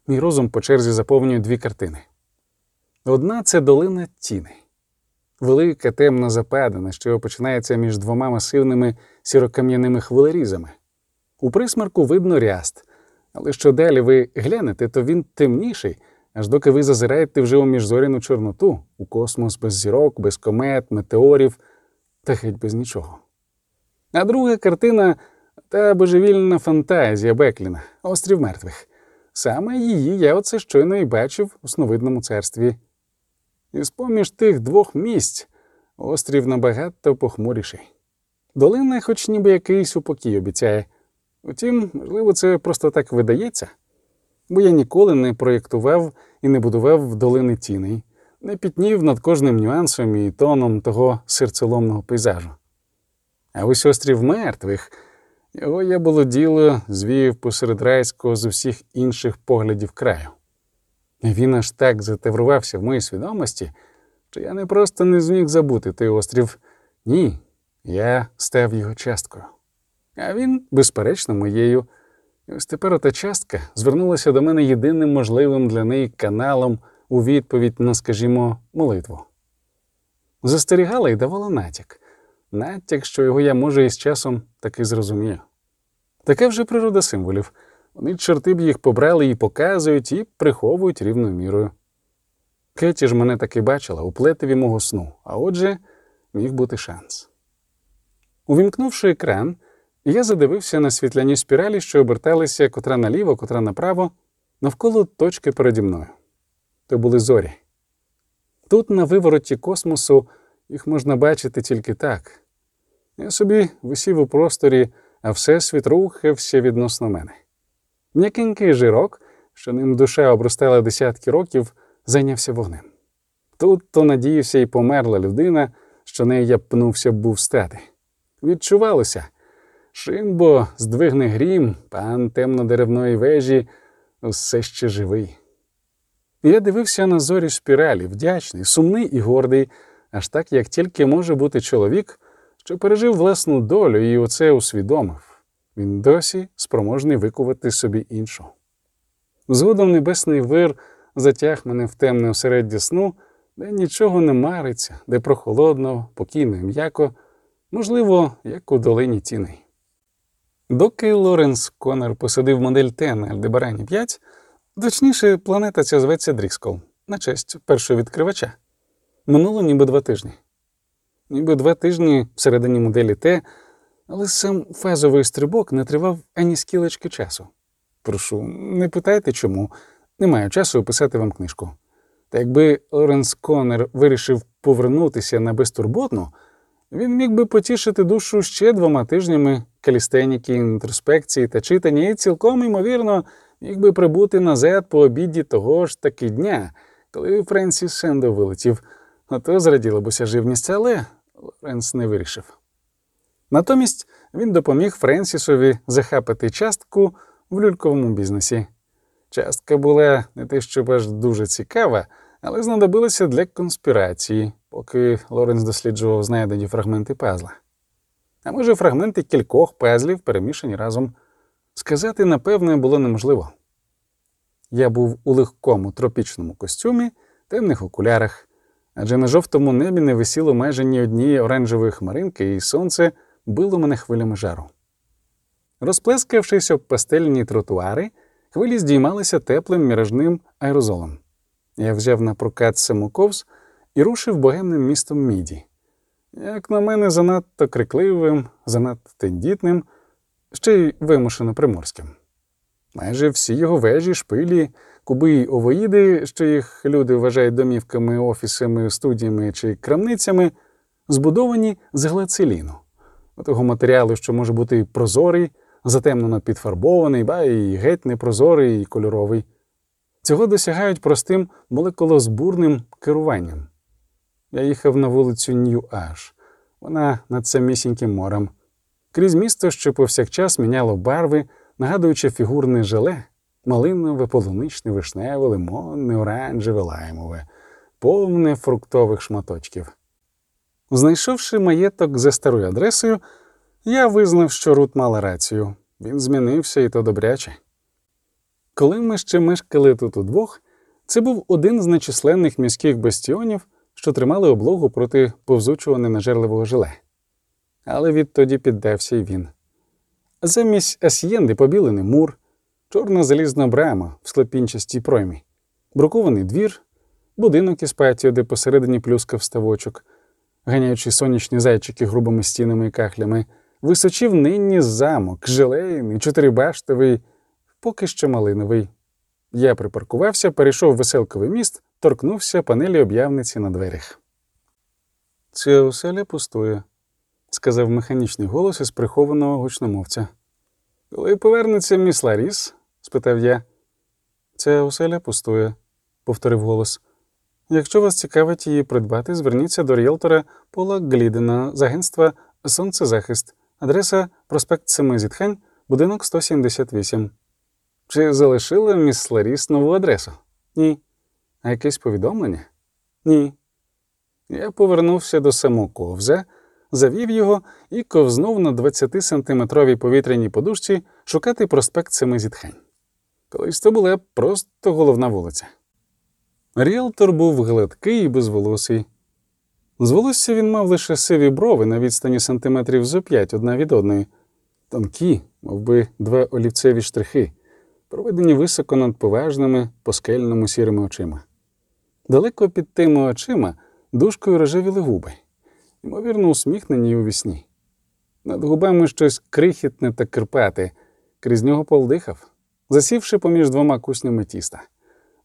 Мій розум по черзі заповнює дві картини. Одна це долина тіни, велика темна западина, що починається між двома масивними сірокам'яними хвилерізами. У присмарку видно ряст, але що далі ви глянете, то він темніший, аж доки ви зазираєте вже у міжзоряну чорноту, у космос без зірок, без комет, метеорів та геть без нічого. А друга картина та божевільна фантазія Бекліна, острів мертвих. Саме її я оце щойно і бачив у сновидному царстві. І з поміж тих двох місць острів набагато похмуріший. Долина, хоч ніби якийсь упокій обіцяє. Утім, можливо, це просто так видається, бо я ніколи не проєктував і не будував долини тіней, не пітнів над кожним нюансом і тоном того серцеломного пейзажу. А ось острів мертвих. Його я було діло звів посеред райського з усіх інших поглядів краю. Він аж так затеврувався в моїй свідомості, що я не просто не зміг забути той острів. Ні, я став його часткою. А він, безперечно, моєю. І ось тепер ота частка звернулася до мене єдиним можливим для неї каналом у відповідь на, скажімо, молитву. Застерігала і давала натяк натяк, що його я, може, із часом таки зрозумію. Таке вже природа символів. Вони чорти б їх побрали і показують, і приховують рівною мірою. Кеті ж мене таки бачила у плетеві мого сну, а отже, міг бути шанс. Увімкнувши екран, я задивився на світляні спіралі, що оберталися котра наліво, котра направо, навколо точки переді мною. То були зорі. Тут, на вивороті космосу, їх можна бачити тільки так. Я собі висів у просторі, а всесвіт рухався відносно мене. М'якенький жирок, що ним душа обростала десятки років, зайнявся вогнем. Тут то надіявся і померла людина, що нею я пнувся був стати. Відчувалося, Шимбо здвигне грім, пан темно-деревної вежі, все ще живий. Я дивився на зорі спіралі, вдячний, сумний і гордий, аж так, як тільки може бути чоловік, що пережив власну долю і оце усвідомив. Він досі спроможний викувати собі іншу. Згодом небесний вир затяг мене в темне осереддя сну, де нічого не мариться, де прохолодно, покійно і м'яко, можливо, як у долині тіней. Доки Лоренс Коннор посадив модель Т на Альдебарані 5, точніше, планета ця зветься Дріскол, на честь першого відкривача. Минуло ніби два тижні. Ніби два тижні всередині моделі Т, але сам фазовий стрибок не тривав ані скілечки часу. Прошу, не питайте чому, не маю часу описати вам книжку. Та якби Лоренс Коннор вирішив повернутися на безтурботну, він міг би потішити душу ще двома тижнями калістеніки, інтроспекції та читання, і цілком ймовірно міг би прибути на зет по обіді того ж таки дня, коли Френсіс Сендо вилетів. Ото зраділа б уся живність, але Лоренс не вирішив. Натомість він допоміг Френсісові захапати частку в люльковому бізнесі. Частка була не те, щоб аж дуже цікава, але знадобилася для конспірації, поки Лоренс досліджував знайдені фрагменти пазла. А може, фрагменти кількох пазлів перемішані разом. Сказати, напевне, було неможливо. Я був у легкому тропічному костюмі, темних окулярах, адже на жовтому небі не висіло майже ні однієї оранжевої хмаринки, і сонце било мене хвилями жару. Розплескавшись об пастельні тротуари, хвилі здіймалися теплим міражним аерозолом. Я взяв на прокат самоковз і рушив богемним містом міді. Як на мене, занадто крикливим, занадто тендітним, ще й вимушено приморським. Майже всі його вежі, шпилі, куби й овоїди, що їх люди вважають домівками, офісами, студіями чи крамницями, збудовані з глацеліну, того матеріалу, що може бути прозорий, затемнено підфарбований, ба і геть непрозорий і кольоровий. Цього досягають простим молекулозбурним керуванням. Я їхав на вулицю Нью-Аш, вона над самісіньким морем, крізь місто, що повсякчас міняло барви, нагадуючи фігурне желе, малинове, полуничне, вишневе, лимонне, оранжеве, лаймове, повне фруктових шматочків. Знайшовши маєток за старою адресою, я визнав, що Рут мала рацію. Він змінився і то добряче. Коли ми ще мешкали тут удвох, це був один з нечисленних міських бастіонів, що тримали облогу проти повзучого ненажерливого желе. Але відтоді піддався й він. Замість асьєнди побілений мур, чорна залізна брама в склепінчастій проймі, брукований двір, будинок із патіо, де посередині плюскав ставочок, ганяючи сонячні зайчики грубими стінами і кахлями, височив нині замок, жилейний, чотирибаштовий, поки що малиновий. Я припаркувався, перейшов веселковий міст, торкнувся панелі об'явниці на дверях. Ця оселя пустує, сказав механічний голос із прихованого гучномовця. Коли повернеться міс Ларіс? спитав я. Ця оселя пустує, повторив голос. Якщо вас цікавить її придбати, зверніться до ріелтора Пола Глідена з агентства Сонцезахист, адреса проспект Семи Зітхань, будинок 178. Чи залишила міс Ларіс нову адресу? Ні. А якесь повідомлення? Ні. Я повернувся до самоковза, завів його і ковзнув на 20-сантиметровій повітряній подушці шукати проспект Семи Зітхань. Колись то була просто головна вулиця. Ріелтор був гладкий і безволосий. З волосся він мав лише сиві брови на відстані сантиметрів зо п'ять одна від одної, тонкі, мов би, два олівцеві штрихи, проведені високо над поважними, поскельному сірими очима. Далеко під тими очима дужкою рожевіли губи, ймовірно, усміхнені у вісні. Над губами щось крихітне та кирпате, крізь нього полдихав, засівши поміж двома куснями тіста.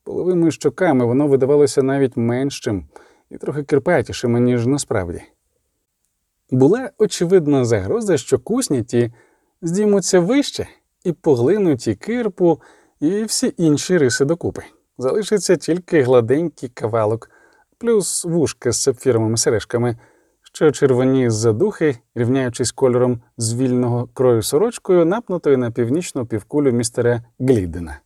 Половими щоками воно видавалося навіть меншим і трохи кирпатішим, ніж насправді. Була очевидна загроза, що кусні ті здіймуться вище і поглинуть і кирпу, і всі інші риси докупи. Залишиться тільки гладенький кавалок, плюс вушка з сапфіровими сережками, що червоні з задухи, рівняючись кольором з вільного крою сорочкою, напнутою на північну півкулю містера Глідена.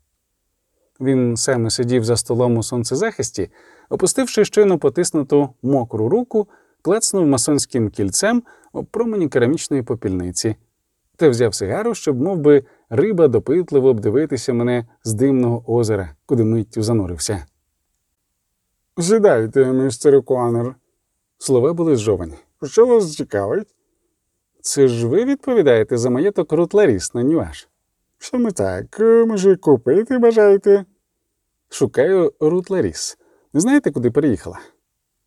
Він саме сидів за столом у сонцезахисті, опустивши щойно потиснуту мокру руку, клацнув масонським кільцем об промені керамічної попільниці, та взяв сигару, щоб мов би, риба допитливо обдивитися мене з димного озера, куди миттю занурився. Сідайте, містер Коннор. Слова були зжовані. Що вас цікавить? Це ж ви відповідаєте за маєток Рутларіс на Нюаш? Саме так, може, купити бажаєте? Шукаю Рут Ларіс. Не знаєте, куди переїхала?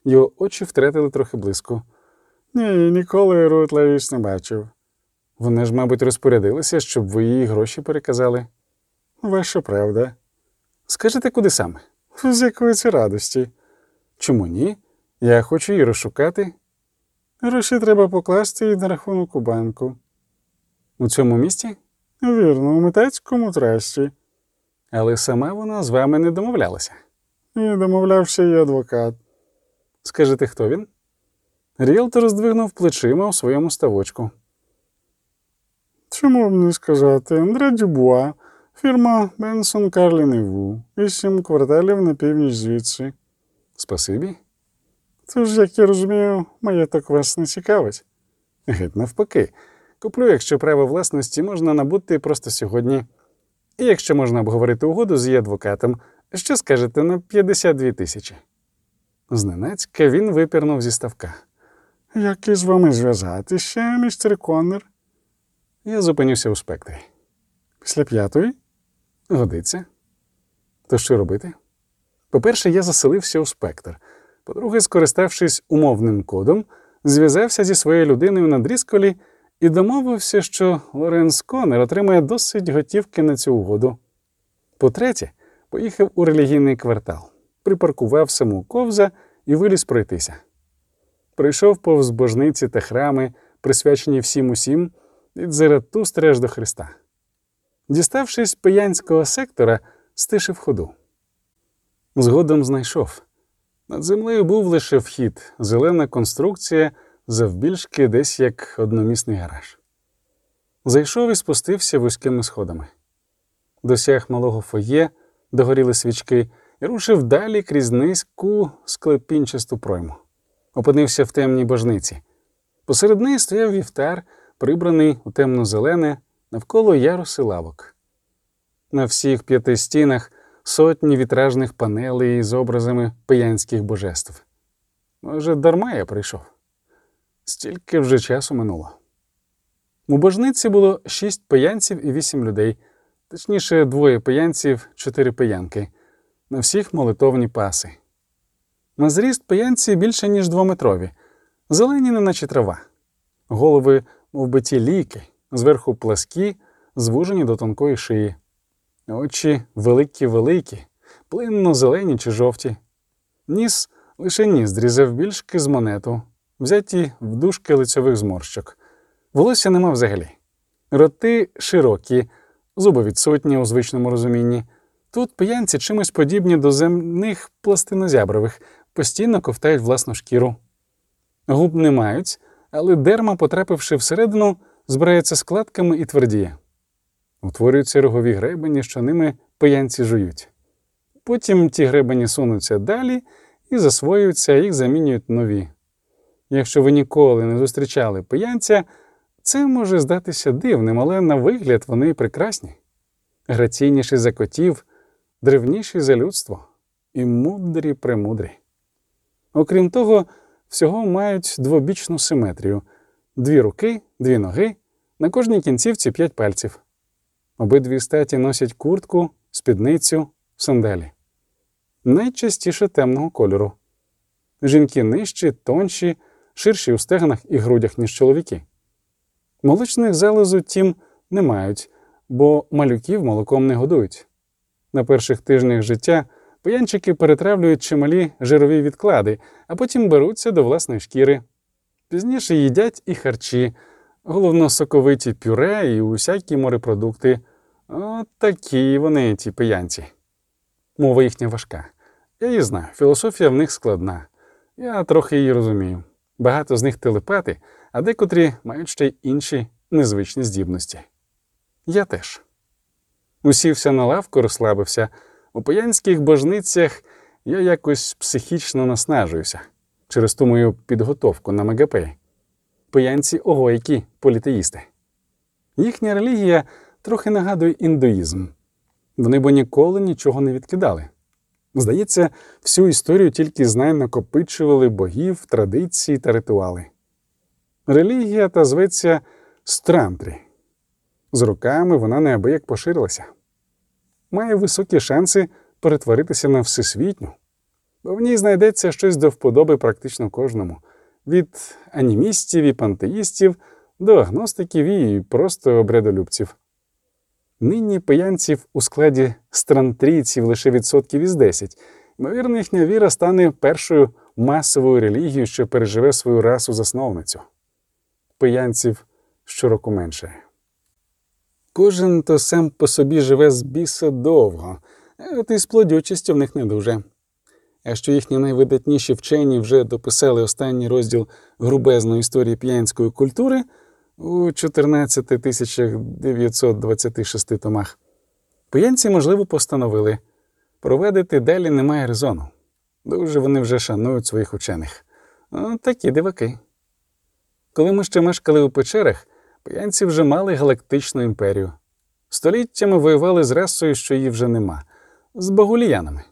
Його очі втратили трохи близько. Ні, ніколи Рут Ларіс не бачив. Вони ж, мабуть, розпорядилися, щоб ви їй гроші переказали. Ваша правда. Скажете, куди саме? З якої це радості? Чому ні? Я хочу її розшукати. Гроші треба покласти їй на рахунок у банку. У цьому місті? Вірно, у митецькому трасті. Але сама вона з вами не домовлялася. І домовлявся і адвокат. Скажете, хто він? Ріелтор здвигнув плечима у своєму ставочку. Чому б не сказати? Андре Дюбуа, фірма Бенсон Карлін і Ву, вісім кварталів на північ звідси. Спасибі. Тож, як я розумію, маєток вас не цікавить. Геть навпаки. Куплю, якщо право власності можна набути просто сьогодні. І якщо можна обговорити угоду з її адвокатом, що скажете на 52 тисячі? Зненацька він випірнув зі ставка. Як із вами зв'язатися, містер Коннор? Я зупинився у спектрі. Після п'ятої? Годиться. То що робити? По-перше, я заселився у спектр. По-друге, скориставшись умовним кодом, зв'язався зі своєю людиною на Дрісколі і домовився, що Лоренс Коннор отримає досить готівки на цю угоду. По-третє, поїхав у релігійний квартал, припаркував саму ковза і виліз пройтися. Прийшов повз божниці та храми, присвячені всім усім, від Заратустри аж до Христа. Діставшись пиянського сектора, стишив ходу. Згодом знайшов. Над землею був лише вхід, зелена конструкція завбільшки десь як одномісний гараж. Зайшов і спустився вузькими сходами. Досяг малого фоє, де горіли свічки, і рушив далі крізь низьку склепінчасту пройму. Опинився в темній божниці. Посеред неї стояв вівтар, прибраний у темно-зелене, навколо яруси лавок. На всіх п'яти стінах сотні вітражних панелей з образами пиянських божеств. Може, дарма я прийшов. Стільки вже часу минуло. У божниці було шість пиянців і вісім людей, точніше, двоє пиянців, чотири пиянки, на всіх молитовні паси. На зріст пиянці більше, ніж двометрові, зелені, неначе трава, голови, мов би ті ліки, зверху пласкі, звужені до тонкої шиї. Очі великі-великі, плинно зелені чи жовті. Ніс лише ніс зрізав більшки з монету, взяті в дужки лицьових зморщок. Волосся нема взагалі. Роти широкі, зуби відсутні у звичному розумінні. Тут пиянці чимось подібні до земних пластинозябрових, постійно ковтають власну шкіру. Губ не мають, але дерма, потрапивши всередину, збирається складками і твердіє. Утворюються рогові гребені, що ними пиянці жують. Потім ті гребені сунуться далі і засвоюються, їх замінюють нові. Якщо ви ніколи не зустрічали пиянця, це може здатися дивним, але на вигляд вони прекрасні, граційніші за котів, древніші за людство і мудрі премудрі. Окрім того, всього мають двобічну симетрію дві руки, дві ноги, на кожній кінцівці п'ять пальців. Обидві статі носять куртку, спідницю, сандалі. Найчастіше темного кольору. Жінки нижчі, тонші, ширші у стегнах і грудях, ніж чоловіки. Молочних залозу, тім, не мають, бо малюків молоком не годують. На перших тижнях життя паянчики перетравлюють чималі жирові відклади, а потім беруться до власної шкіри. Пізніше їдять і харчі, головно соковиті пюре і усякі морепродукти. От такі вони, ті пиянці. Мова їхня важка. Я її знаю, філософія в них складна. Я трохи її розумію. Багато з них телепати, а декотрі мають ще й інші незвичні здібності. Я теж. Усівся на лавку, розслабився. У паянських божницях я якось психічно наснажуюся через ту мою підготовку на мегапеї. Паянці огойкі, політеїсти. Їхня релігія трохи нагадує індуїзм. Вони бо ніколи нічого не відкидали. Здається, всю історію тільки знай накопичували богів, традиції та ритуали. Релігія та зветься странтрі. З роками вона неабияк поширилася, має високі шанси перетворитися на всесвітню, бо в ній знайдеться щось до вподоби практично кожному від анімістів і пантеїстів до агностиків і просто обрядолюбців. Нині пиянців у складі странтрійців лише відсотків із 10. Ймовірно, їхня віра стане першою масовою релігією, що переживе свою расу засновницю. Пиянців щороку менше. Кожен то сам по собі живе з біса довго, от і з плодючістю в них не дуже. А що їхні найвидатніші вчені вже дописали останній розділ грубезної історії п'янської культури у 14 926 томах, п'янці, можливо, постановили проведити далі немає резону. Дуже вони вже шанують своїх учених. Такі диваки. Коли ми ще мешкали у печерах, п'янці вже мали галактичну імперію. Століттями воювали з расою, що її вже нема, з багуліянами.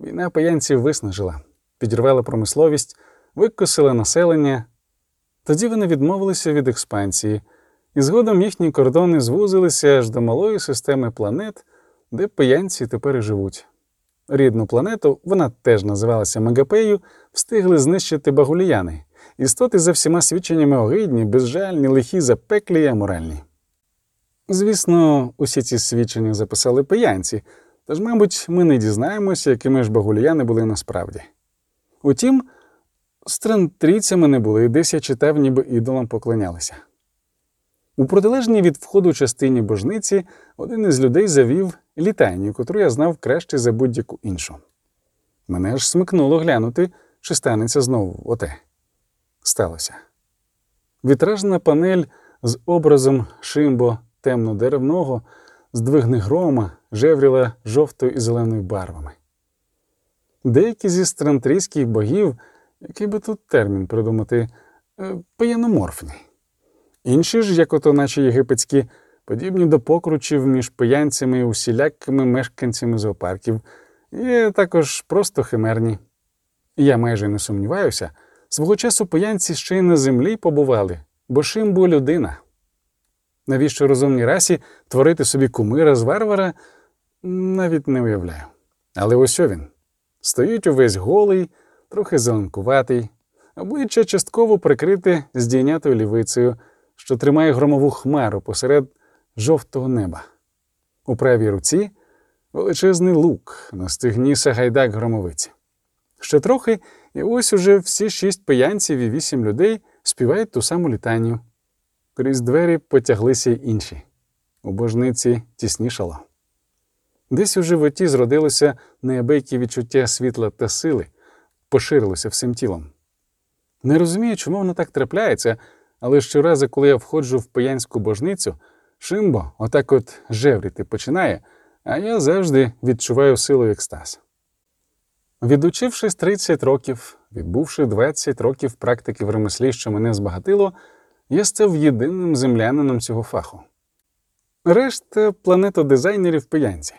Війна паянців виснажила, підірвала промисловість, викосила населення. Тоді вони відмовилися від експансії, і згодом їхні кордони звузилися аж до малої системи планет, де паянці тепер і живуть. Рідну планету, вона теж називалася Мегапею, встигли знищити багуліяни, істоти за всіма свідченнями огидні, безжальні, лихі, запеклі й аморальні. Звісно, усі ці свідчення записали пиянці, тож, мабуть, ми не дізнаємося, якими ж багуліяни були насправді. Утім, странтрійцями не були, десь я читав, ніби ідолам поклонялися. У протилежній від входу частині божниці один із людей завів літайню, котру я знав краще за будь-яку іншу. Мене аж смикнуло глянути, чи станеться знову оте. Сталося. Вітражна панель з образом шимбо темно-деревного, здвигни грома, жевріла жовтою і зеленою барвами. Деякі зі странтрійських богів, який би тут термін придумати, е, пияноморфні. Інші ж, як ото наші єгипетські, подібні до покручів між пиянцями і усілякими мешканцями зоопарків, є також просто химерні. Я майже не сумніваюся, свого часу пиянці ще й на землі побували, бо шимбо людина. Навіщо розумній расі творити собі кумира з варвара, навіть не уявляю. Але ось він. Стоїть увесь голий, трохи зеленкуватий, обличчя частково прикрите здійнятою лівицею, що тримає громову хмару посеред жовтого неба. У правій руці величезний лук, на стегні сагайдак громовиці. Ще трохи, і ось уже всі шість пиянців і вісім людей співають ту саму літанію. Крізь двері потяглися й інші. У божниці тіснішало. Десь у животі зродилося неабияке відчуття світла та сили, поширилося всім тілом. Не розумію, чому воно так трапляється, але щоразу, коли я входжу в пиянську божницю, Шимбо отак от жевріти починає, а я завжди відчуваю силу екстаз. Відучившись 30 років, відбувши 20 років практики в ремеслі, що мене збагатило, я став єдиним землянином цього фаху. Решта планетодизайнерів пиянці.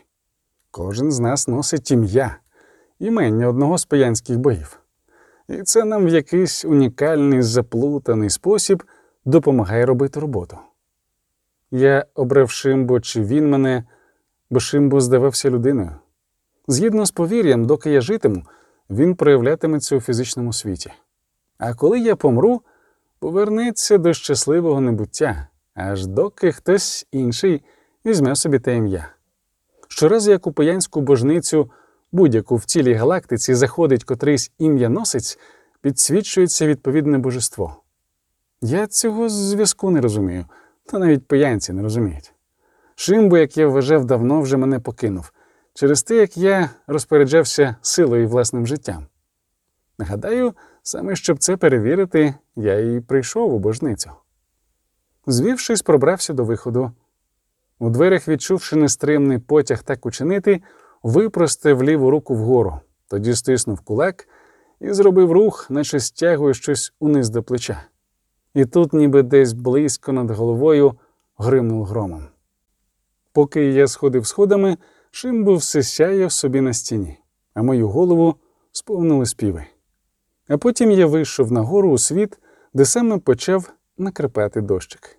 Кожен з нас носить ім'я, імення одного з пиянських богів. І це нам в якийсь унікальний заплутаний спосіб допомагає робити роботу. Я обрав Шимбо, чи він мене, бо Шимбо здавався людиною. Згідно з повір'ям, доки я житиму, він проявлятиметься у фізичному світі. А коли я помру, повернеться до щасливого небуття, аж доки хтось інший візьме собі те ім'я. Щоразу, як у пиянську божницю, будь-яку в цілій галактиці заходить котрийсь ім'яносець, підсвічується відповідне божество. Я цього зв'язку не розумію, та навіть пиянці не розуміють. Шимбо, як я вважав, давно вже мене покинув, через те, як я розпоряджався силою власним життям. Нагадаю, саме щоб це перевірити, я і прийшов у божницю. Звівшись, пробрався до виходу. У дверях, відчувши нестримний потяг так учинити, випростив ліву руку вгору, тоді стиснув кулак і зробив рух, наче стягує щось униз до плеча. І тут, ніби десь близько над головою, гримнув громом. Поки я сходив сходами, Шимбо все сяяв собі на стіні, а мою голову сповнили співи. А потім я вийшов нагору у світ, де саме почав накрипати дощик.